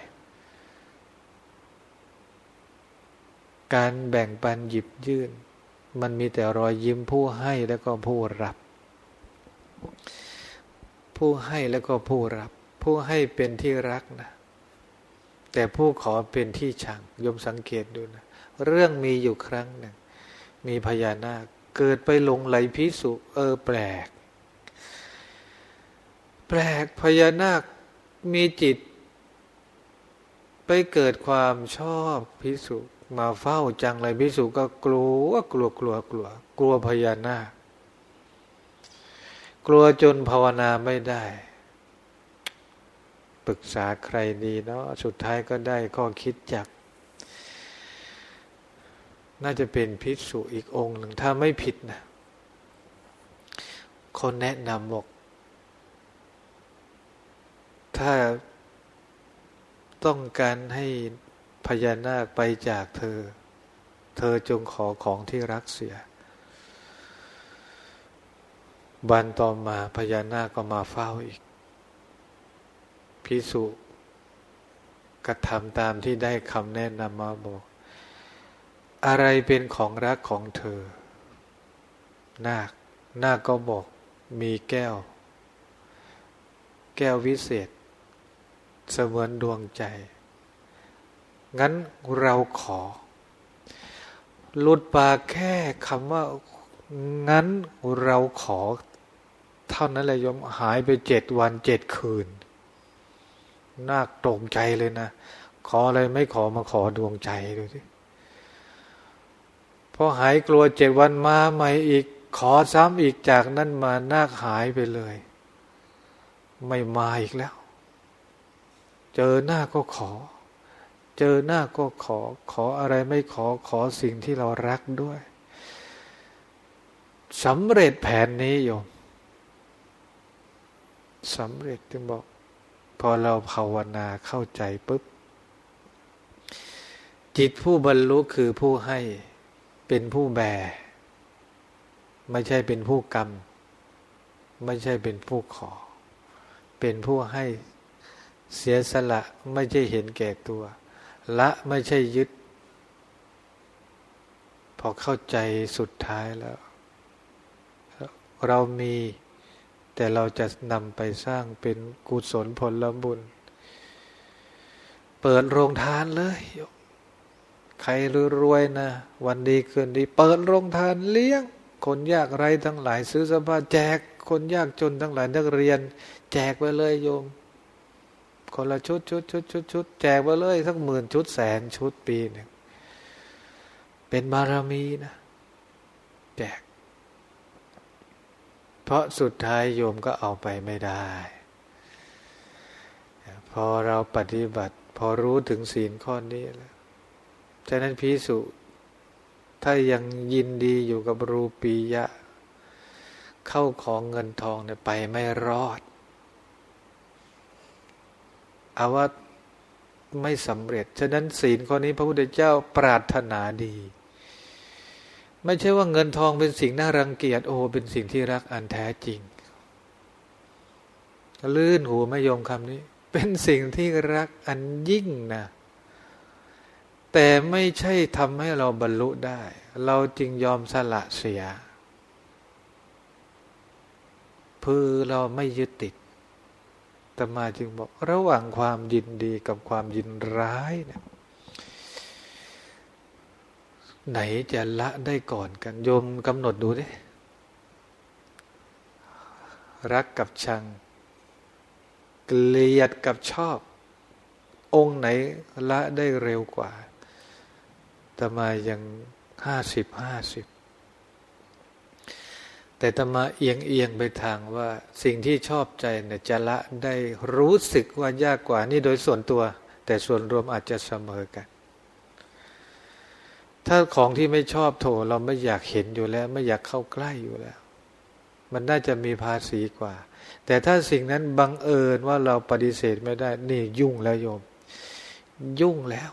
Speaker 1: การแบ่งปันหยิบยื่น มันมีแต่รอยยิ้มผู้ให้แล้วก็ผู้รับ ผู้ให้แล้วก็ผู้รับ ผู้ให้เป็นที่รักนะ แต่ผู้ขอเป็นที่ชังยมสังเกตดูนะ เรื่องมีอยู่ครั้งหนึ่ง มีพญานาคเกิดไปหลงไหลพิสุเออแปลก แปลกพญานาคมีจิต ไปเกิดความชอบพิสุมาเฝ้าจังไรพิสุก็กลัวกลัวกลัวกลัว กลัวพญานาค ลัวจนภาวนาไม่ได้ ปรึกษาใครดีเนาะสุดท้ายก็ได้ข้อคิดจาก น่าจะเป็นพิสุอีกองค์หนึ่งถ้าไม่ผิดนะคนแนะนำบอก ถ้าต้องการให้พญานาคไปจากเธอ เธอจงขอของที่รักเสีย บันต่อมาพญานาคก็มาเฝ้าอีกพิสุกระทำตามที่ได้คำแนะนำมาบอก อะไรเป็นของรักของเธอ นาค นาคก็บอก มีแก้ว แก้ววิเศษ เสมือนดวงใจ งั้นเราขอ หลุดปากแค่คำว่า งั้นเราขอ เท่านั้นเลยยมหายไปเจ็ดวันเจ็ดคืนน่าตกใจเลยนะ ขออะไรไม่ขอมาขอดวงใจดูสิพอหายกลัวเจ็ดวันมาใหม่อีก ขอซ้ำอีกจากนั้นมานาคหายไปเลย ไม่มาอีกแล้ว เจอหน้าก็ขอ เจอหน้าก็ขอ ขออะไรไม่ขอขอสิ่งที่เรารักด้วยสำเร็จแผนนี้โยม สำเร็จจึงบอก พอเราภาวนาเข้าใจปุ๊บ จิตผู้บรรลุคือผู้ให้เป็นผู้แบ ไม่ใช่เป็นผู้กรรม ไม่ใช่เป็นผู้ขอ เป็นผู้ให้เสียสละไม่ใช่เห็นแก่ตัว ละไม่ใช่ยึด พอเข้าใจสุดท้ายแล้ว เรามี แต่เราจะนำไปสร้างเป็นกุศลผลบุญ เปิดโรงทานเลยใครรวยๆนะ วันดีเกินดี เปิดโรงทานเลี้ยง คนยากไร้ทั้งหลาย ซื้อสภาแจก คนยากจนทั้งหลายนักเรียน แจกไปเลยโยม คนละชุดชุดชุดชุดชุดแจกไปเลยสักหมื่นชุดแสนชุดปีหนึ่งเป็นบารมีนะ แจก เพราะสุดท้ายโยมก็เอาไปไม่ได้ พอเราปฏิบัติ พอรู้ถึงศีลข้อนี้แล้วฉะนั้นพิสุถ้ายังยินดีอยู่กับรูปียะ เข้าของเงินทองเนี่ยไปไม่รอด เอาว่าไม่สำเร็จ ฉะนั้นศีลข้อนี้พระพุทธเจ้าปรารถนาดี ไม่ใช่ว่าเงินทองเป็นสิ่งน่ารังเกียจโอ้เป็นสิ่งที่รักอันแท้จริง ลื่นหูไม่ยมคำนี้ เป็นสิ่งที่รักอันยิ่งนะแต่ไม่ใช่ทำให้เราบรรลุได้ เราจึงยอมสละเสียเพื่อเราไม่ยึดติดแต่มาจึงบอกระหว่างความยินดีกับความยินร้ายเนี่ย ไหนจะละได้ก่อนกันโยมกำหนดดูดิรักกับชัง เกลียดกับชอบ องค์ไหนละได้เร็วกว่าตมายังห้าสิบห้าสิบแต่ตมาเอียงเอียงไปทางว่าสิ่งที่ชอบใจเนี่ยจะละได้รู้สึกว่ายากกว่านี่โดยส่วนตัว แต่ส่วนรวมอาจจะเสมอกัน ถ้าของที่ไม่ชอบโถเราไม่อยากเห็นอยู่แล้ว ไม่อยากเข้าใกล้อยู่แล้ว มันน่าจะมีภาษีกว่า แต่ถ้าสิ่งนั้นบังเอิญว่าเราปฏิเสธไม่ได้ นี่ยุ่งแล้วโยม ยุ่งแล้ว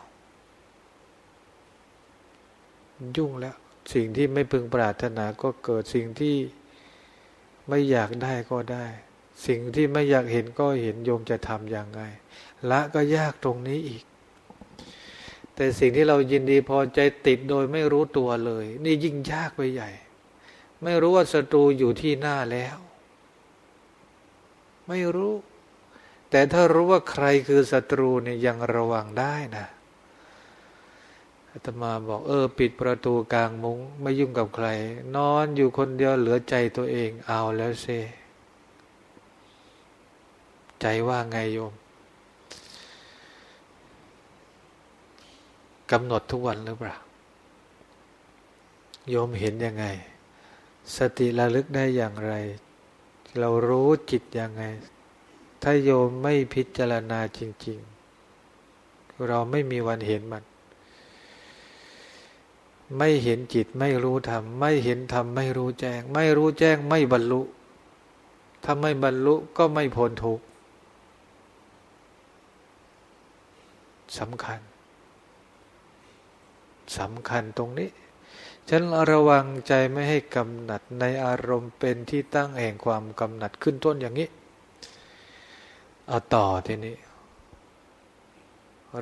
Speaker 1: ยุ่งแล้ว สิ่งที่ไม่พึงปรารถนาก็เกิดสิ่งที่ไม่อยากได้ก็ได้ สิ่งที่ไม่อยากเห็นก็เห็นโยมจะทำอย่างไงละก็ยากตรงนี้อีก แต่สิ่งที่เรายินดีพอใจติดโดยไม่รู้ตัวเลย นี่ยิ่งยากไปใหญ่ ไม่รู้ว่าศัตรูอยู่ที่หน้าแล้ว ไม่รู้ แต่ถ้ารู้ว่าใครคือศัตรูเนี่ยยังระวังได้นะอาตมาบอกเออ ปิดประตูกลางมุง้งไม่ยุ่งกับใคร นอนอยู่คนเดียวเหลือใจตัวเองเอาแล้วเซใจว่าไงโยม กำหนดทุกวันหรือเปล่าโยมเห็นยังไง สติระลึกได้อย่างไร เรารู้จิตยังไง ถ้าโยมไม่พิจารณาจริง ๆ เราไม่มีวันเห็นมัน ไม่เห็นจิตไม่รู้ธรรมไม่เห็นธรรมไม่รู้แจ้ง ไม่รู้แจ้งไม่บรรลุ ถ้าไม่บรรลุก็ไม่พ้นทุกข์สำคัญ สำคัญตรงนี้ ฉันระวังใจไม่ให้กำหนัดในอารมณ์เป็นที่ตั้งแห่งความกำหนัดขึ้นต้นอย่างนี้ เอาต่อทีนี้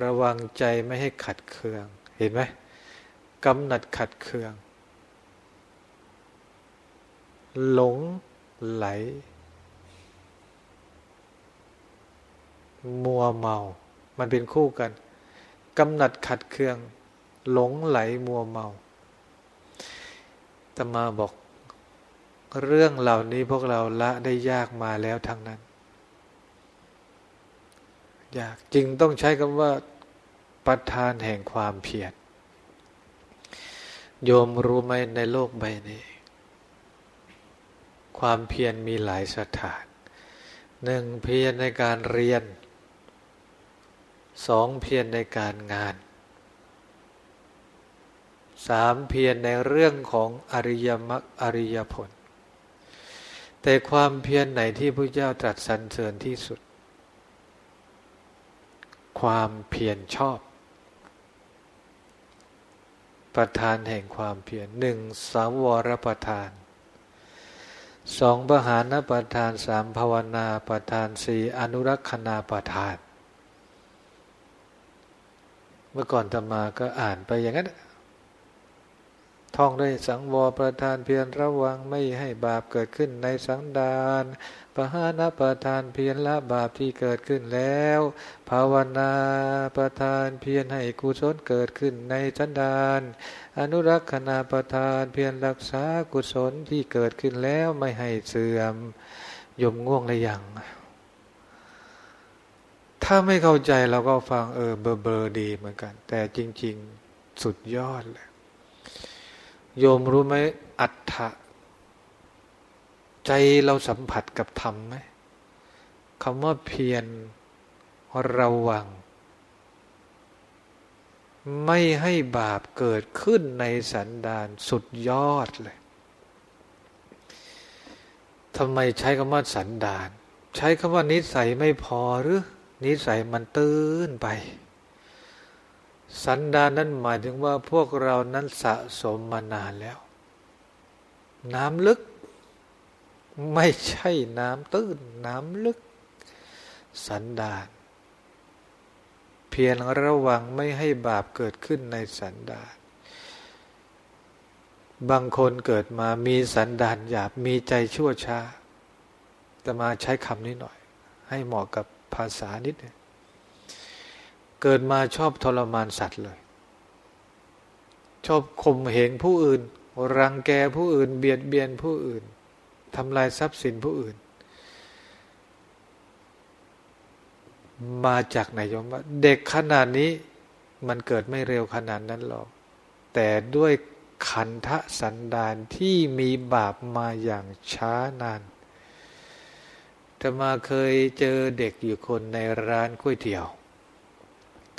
Speaker 1: ระวังใจไม่ให้ขัดเคือง เห็นไหมกำหนัดขัดเคือง หลงไหล มัวเมา มันเป็นคู่กัน กำหนัดขัดเคือง หลงไหลมัวเมาตมาบอกเรื่องเหล่านี้พวกเราละได้ยากมาแล้วทั้งนั้น ยากจริงต้องใช้คำว่าประธานแห่งความเพียรโยมรู้ไหมในโลกใบนี้ ความเพียรมีหลายสถานหนึ่งเพียรในการเรียนสองเพียรในการงาน สามเพียรในเรื่องของอริยมรรคอริยผล แต่ความเพียรไหนที่พระเจ้าตรัสสรรเสริญที่สุด ความเพียรชอบ ประธานแห่งความเพียรหนึ่งสาวรประธานสองปหานประธานสามภาวนาประธานสี่อนุรักษณาประธาน เมื่อก่อนธรรมาก็อ่านไปอย่างนั้น ท่องด้วยสังวรประทานเพียรระวังไม่ให้บาปเกิดขึ้นในสังดานปหานประทานเพียรละบาปที่เกิดขึ้นแล้ว ภาวนาประทานเพียรให้กุศลเกิดขึ้นในสันดานอนุรักษณาประทานเพียรรักษากุศลที่เกิดขึ้นแล้วไม่ให้เสื่อมยมง่วงเลยยังถ้าไม่เข้าใจเราก็ฟังเออเบอร์เบอร์ดีเหมือนกัน แต่จริง ๆ สุดยอดเลย โยมรู้ไหมอัฏฐะใจเราสัมผัสกับธรรมไหมคำว่าเพียรระวัง ไม่ให้บาปเกิดขึ้นในสันดานสุดยอดเลยทำไมใช้คำว่าสันดาน ใช้คำว่านิสัยไม่พอหรือ นิสัยมันตื้นไป สันดานนั้นหมายถึงว่าพวกเรานั้นสะสมมานานแล้ว น้ำลึก ไม่ใช่น้ำตื้น น้ำลึก สันดานเพียรระวังไม่ให้บาปเกิดขึ้นในสันดานบางคนเกิดมามีสันดานหยาบมีใจชั่วช้าแต่มาใช้คำนี้หน่อย ให้เหมาะกับภาษานิดนึง เกิดมาชอบทรมานสัตว์เลย ชอบข่มเหงผู้อื่น รังแกผู้อื่น เบียดเบียนผู้อื่นทำลายทรัพย์สินผู้อื่น มาจากไหนยมว่าเด็กขนาดนี้มันเกิดไม่เร็วขนาดนั้นหรอก แต่ด้วยขันธสันดานที่มีบาปมาอย่างช้านานแต่มาเคยเจอเด็กอยู่คนในร้านก๋วยเตี๋ยว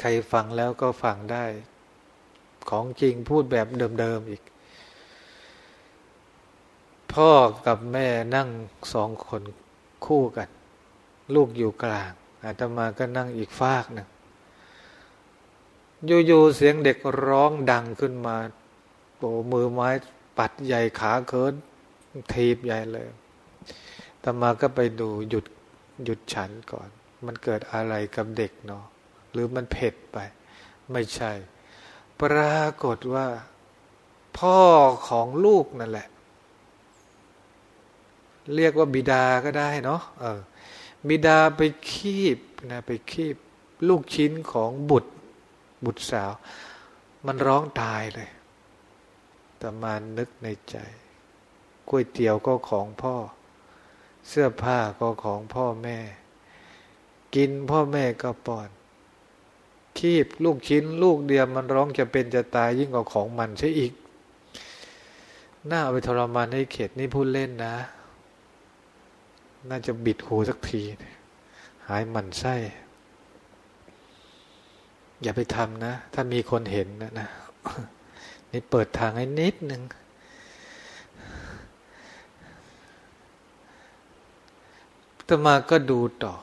Speaker 1: ใครฟังแล้วก็ฟังได้ ของจริงพูดแบบเดิมๆอีก พ่อกับแม่นั่งสองคนคู่กัน ลูกอยู่กลางอาตมาก็นั่งอีกฟากหนึ่งอยู่ๆเสียงเด็กร้องดังขึ้นมาโอ้มือไม้ปัดใหญ่ขาเคินทีบใหญ่เลยตมาก็ไปดูหยุดหยุดฉันก่อน มันเกิดอะไรกับเด็กเนาะ หรือมันเผ็ดไป ไม่ใช่ ปรากฏว่า พ่อของลูกนั่นแหละ เรียกว่าบิดาก็ได้เนาะเออ บิดาไปคีบนะไปคีบลูกชิ้นของบุตรบุตรสาว มันร้องตายเลยแต่มานึกในใจก๋วยเตี๋ยวก็ของพ่อ เสื้อผ้าก็ของพ่อแม่ กินพ่อแม่ก็ป้อน คีบ ลูกชิ้น ลูกเดียวมันร้องจะเป็นจะตายยิ่งกว่าของมันใช่อีก น่าเอาไปทรมานให้เข็ดนี่พูดเล่นนะ น่าจะบิดหูสักที หายมันไส้ อย่าไปทำนะ ถ้ามีคนเห็นนะนะนี่เปิดทางให้นิดหนึ่งตมาก็ดูต่อ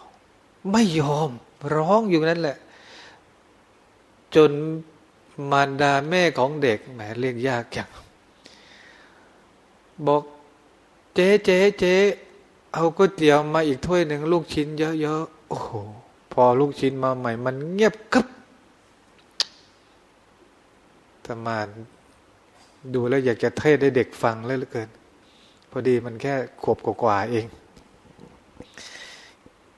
Speaker 1: ไม่ยอม ร้องอยู่นั่นแหละ จนมารดาแม่ของเด็กแหมเรียกยากจังบอกเจ๊เจ๊เจ๊เอาก๋วยเตี๋ยวมาอีกถ้วยหนึ่งลูกชิ้นเยอะๆโอ้โหพอลูกชิ้นมาใหม่ มันเงียบกึบตมานดูแล้วอยากจะเทศให้เด็กฟังเลยเหลือเกิน พอดีมันแค่ขวบกว่าเอง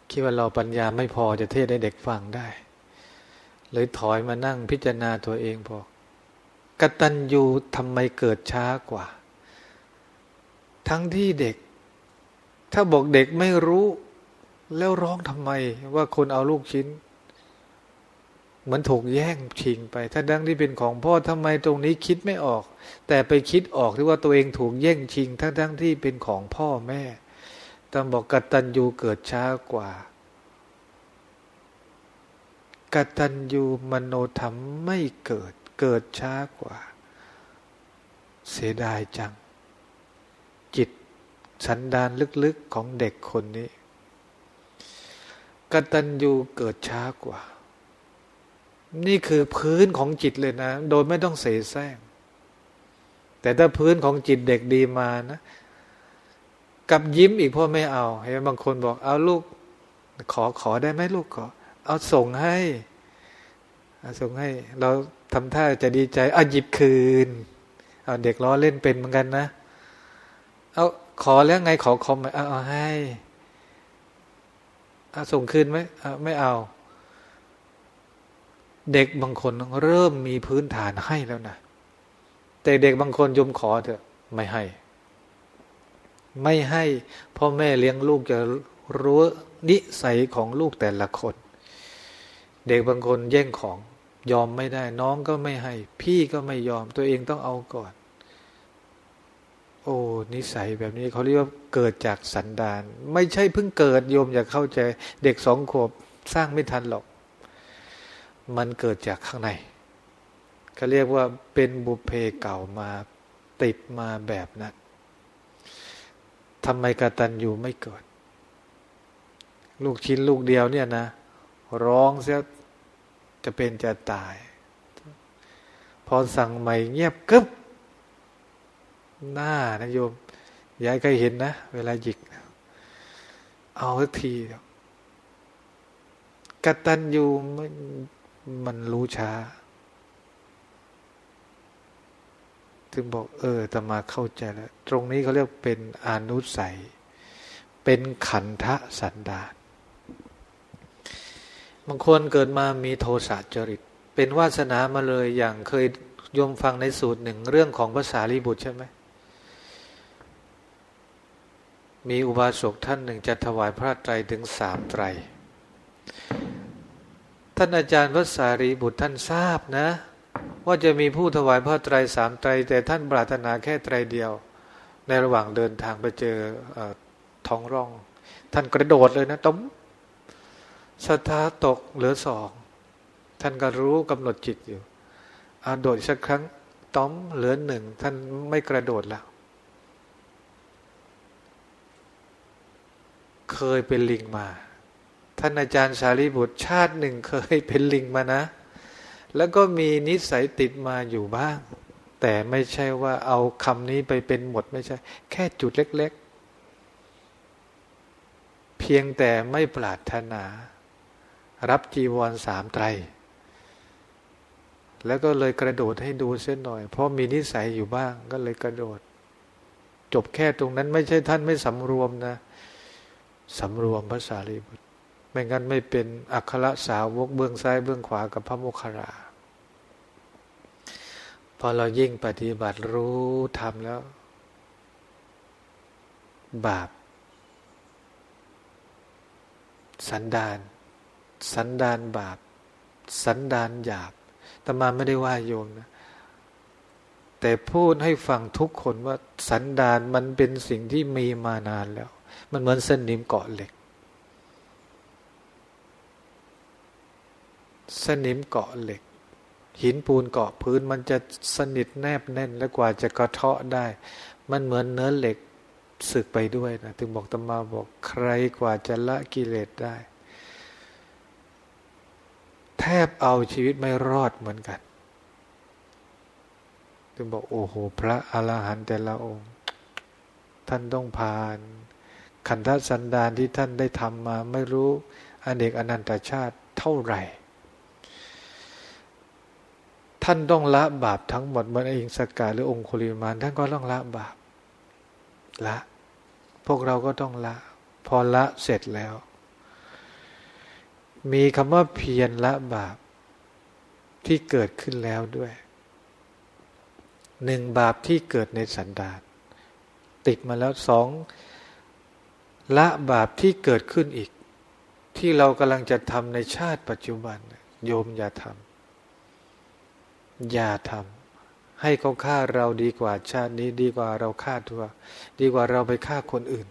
Speaker 1: คิดว่าเราปัญญาไม่พอจะเทศให้เด็กฟังได้ เลยถอยมานั่งพิจารณาตัวเองพอกตัญญูทำไมเกิดช้ากว่า ทั้งที่เด็ก ถ้าบอกเด็กไม่รู้ แล้วร้องทำไมว่าคนเอาลูกชิ้น เหมือนถูกแย่งชิงไป ถ้าดังที่เป็นของพ่อทำไมตรงนี้คิดไม่ออก แต่ไปคิดออกที่ว่าตัวเองถูกแย่งชิง ทั้งทั้งที่เป็นของพ่อแม่ต้องบอกกตัญญูเกิดช้ากว่า กตัญญูมโนธรรมไม่เกิด เกิดช้ากว่า เสียดายจัง จิตสันดานลึกๆของเด็กคนนี้ กตัญญูเกิดช้ากว่า นี่คือพื้นของจิตเลยนะ โดยไม่ต้องเสแสร้ง แต่ถ้าพื้นของจิตเด็กดีมานะกับยิ้มอีกพ่อไม่เอาเห็นบางคนบอกเอาลูก ขอขอได้ไหมลูกขอ เอาส่งให้ส่งให้ เราทำท่าจะดีใจเอาหยิบคืนเอาเด็กล้อเล่นเป็นเหมือนกันนะ เอาขอแล้วไงขอคอมเอาเอาให้เอาส่งคืนไหมไม่เอา เด็กบางคนเริ่มมีพื้นฐานให้แล้วนะแต่เด็กบางคนยมขอเถอะ ไม่ให้ ไม่ให้พ่อแม่เลี้ยงลูกจะรู้นิสัยของลูกแต่ละคน เด็กบางคนแย่งของยอมไม่ได้ น้องก็ไม่ให้ พี่ก็ไม่ยอมตัวเองต้องเอาก่อน โอ้นิสัยแบบนี้เขาเรียกว่าเกิดจากสันดาน ไม่ใช่เพิ่งเกิดโยมอย่าเข้าใจ เด็กสองขวบสร้างไม่ทันหรอก มันเกิดจากข้างในเขาเรียกว่าเป็นบุพเพเก่ามาติดมาแบบนั้นทำไมกตัญญูไม่เกิด ลูกชิ้นลูกเดียวเนี่ยนะ ร้องเสีย จะเป็นจะตาย พอสั่งใหม่เงียบกึบหน้านะโยมยายเคยเห็นนะ เวลาหยิก เอาสักทีกตันอยู่มันมันรู้ช้า ถึงบอก เออตมาเข้าใจแล้ว ตรงนี้เขาเรียกเป็นอนุสัย เป็นขันธสันดาน บางคนเกิดมามีโทสะจริต เป็นวาสนามาเลยอย่างเคยยมฟังในสูตรหนึ่งเรื่องของภาษาลีบุตรใช่ไหมมีอุบาสกท่านหนึ่งจะถวายพระไตรถึงสามไตร ท่านอาจารย์พระสารีบุตรท่านทราบนะ ว่าจะมีผู้ถวายพระไตรสามไตร แต่ท่านปรารถนาแค่ไตรเดียว ในระหว่างเดินทางไปเจออท้องร่อง ท่านกระโดดเลยนะต้ม ศรัทธาตกเหลือสองท่านก็รู้กำหนดจิตอยู่อาโดดสักครั้งต้อมเหลือหนึ่งท่านไม่กระโดดแล้ว เคยเป็นลิงมา ท่านอาจารย์สารีบุตรชาติหนึ่งเคยเป็นลิงมานะ แล้วก็มีนิสัยติดมาอยู่บ้าง แต่ไม่ใช่ว่าเอาคำนี้ไปเป็นหมดไม่ใช่ แค่จุดเล็ก ๆ เพียงแต่ไม่ปรารถนา รับจีวรสามไตร แล้วก็เลยกระโดดให้ดูเส้นหน่อย เพราะมีนิสัยอยู่บ้างก็เลยกระโดด จบแค่ตรงนั้นไม่ใช่ท่านไม่สำรวมนะสำรวมภาษาลีบุตร ไม่งั้นไม่เป็นอัครสาวกเบื้องซ้ายเบื้องขวากับพระโมคคาราพอเรายิ่งปฏิบัติรู้ทำแล้ว บาป สันดาน สันดานบาป สันดานหยาบตมาไม่ได้ว่าโยมนะแต่พูดให้ฟังทุกคนว่าสันดานมันเป็นสิ่งที่มีมานานแล้ว มันเหมือนเส้นนิมเกาะเหล็กสนิมเกาะเหล็ก หินปูนเกาะพื้นมันจะสนิทแนบแน่นและกว่าจะกระเทาะได้ มันเหมือนเนื้อเหล็กสึกไปด้วยนะถึงบอกตมาบอกใครกว่าจะละกิเลสได้ แทบเอาชีวิตไม่รอดเหมือนกันจึงบอกโอ้โห พระอรหันต์แต่ละองค์ ท่านต้องผ่าน ขันธสันดานที่ท่านได้ทำมาไม่รู้อเนกอนันตชาติเท่าไหร่ท่านต้องละบาปทั้งหมดเหมือนอิงสกาหรือองคุลิมานท่านก็ต้องละบาปละ พวกเราก็ต้องละ พอละเสร็จแล้ว มีคำว่าเพียรละบาปที่เกิดขึ้นแล้วด้วย หนึ่งบาปที่เกิดในสันดานติดมาแล้วสองละบาปที่เกิดขึ้นอีก ที่เรากำลังจะทำในชาติปัจจุบัน โยมอย่าทำอย่าทำให้เขาฆ่าเราดีกว่าชาตินี้ดีกว่าเราฆ่าตัว ดีกว่าเราไปฆ่าคนอื่น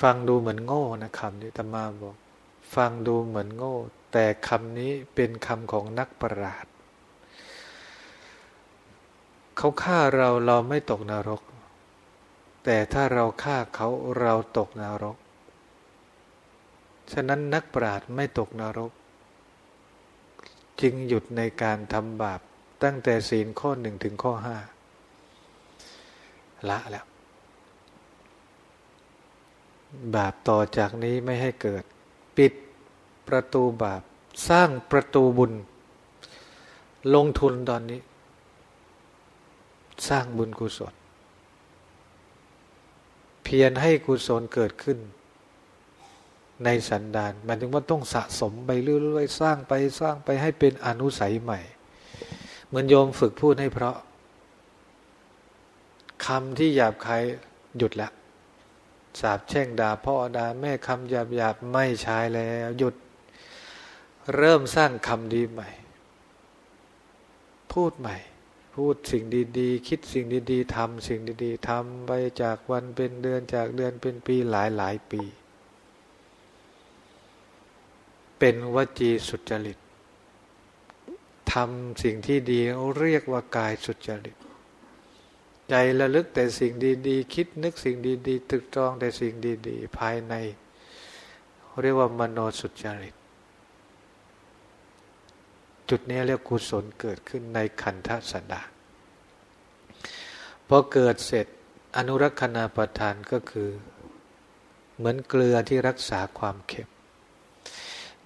Speaker 1: ฟังดูเหมือนโง่นะคำนี้ตมาบอก ฟังดูเหมือนโง่ แต่คำนี้เป็นคำของนักปราชญ์เขาฆ่าเราเราไม่ตกนรก แต่ถ้าเราฆ่าเขาเราตกนรก ฉะนั้นนักปราชญ์ไม่ตกนรก จึงหยุดในการทำบาปตั้งแต่ศีลข้อหนึ่งถึงข้อห้าละแล้ว บาปต่อจากนี้ไม่ให้เกิด ปิดประตูบาป สร้างประตูบุญ ลงทุนตอนนี้ สร้างบุญกุศล เพียรให้กุศลเกิดขึ้น ในสันดานหมายถึงว่าต้องสะสมไปเรื่อยๆสร้างไปสร้างไปให้เป็นอนุสัยใหม่ เหมือนโยมฝึกพูดให้เพราะคำที่หยาบคายหยุดแล้ว สาบแช่งด่าพ่อด่าแม่คำหยาบหยาบไม่ใช้แล้ว หยุด เริ่มสร้างคำดีใหม่ พูดใหม่ พูดสิ่งดีๆ คิดสิ่งดีๆทำสิ่งดีๆทำไปจากวันเป็นเดือนจากเดือนเป็นปีหลายหลายปี เป็นวจีสุจริตทำสิ่งที่ดีเรียกว่ากายสุจริต ใจระลึกแต่สิ่งดีๆ คิดนึกสิ่งดีๆตึกตรองแต่สิ่งดีๆ ภายใน เรียกว่ามโนสุจริต จุดนี้เรียกกุศลเกิดขึ้นในขันธสันดาพอเกิดเสร็จอนุรักษณาประทานก็คือ เหมือนเกลือที่รักษาความเค็ม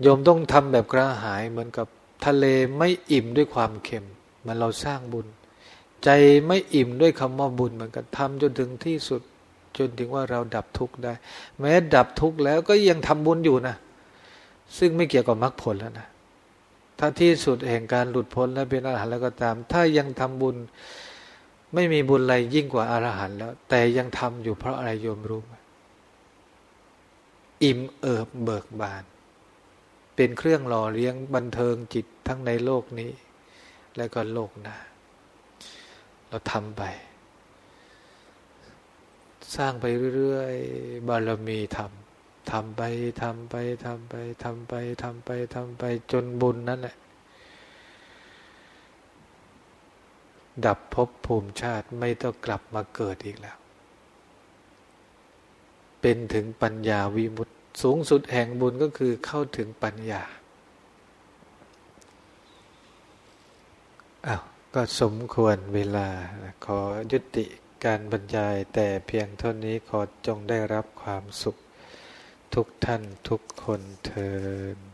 Speaker 1: โยมต้องทำแบบกระหายเหมือนกับทะเลไม่อิ่มด้วยความเค็ม มันเราสร้างบุญ ใจไม่อิ่มด้วยคำว่าบุญเหมือนกันทำจนถึงที่สุด จนถึงว่าเราดับทุกข์ได้ แม้ดับทุกข์แล้วก็ยังทำบุญอยู่นะ ซึ่งไม่เกี่ยวกับมรรคผลแล้วนะ ถ้าที่สุดแห่งการหลุดพ้นและเป็นอรหันต์แล้วก็ตาม ถ้ายังทำบุญ ไม่มีบุญอะไรยิ่งกว่าอรหันต์แล้ว แต่ยังทำอยู่เพราะอะไรโยมรู้ไหมอิ่มเอิบเบิกบาน เป็นเครื่องหล่อเลี้ยงบันเทิงจิตทั้งในโลกนี้ และก็โลกหน้า เราทำไป สร้างไปเรื่อยๆ บารมีทำทำไปทำไปทำไปทำไปทำไปทำไปจนบุญนั่นแหละ ดับภพภูมิชาติไม่ต้องกลับมาเกิดอีกแล้ว เป็นถึงปัญญาวิมุตติสูงสุดแห่งบุญก็คือเข้าถึงปัญญาอ้าว ก็สมควรเวลา ขอยุติการบรรยายแต่เพียงเท่านี้ขอจงได้รับความสุข ทุกท่านทุกคนเทอ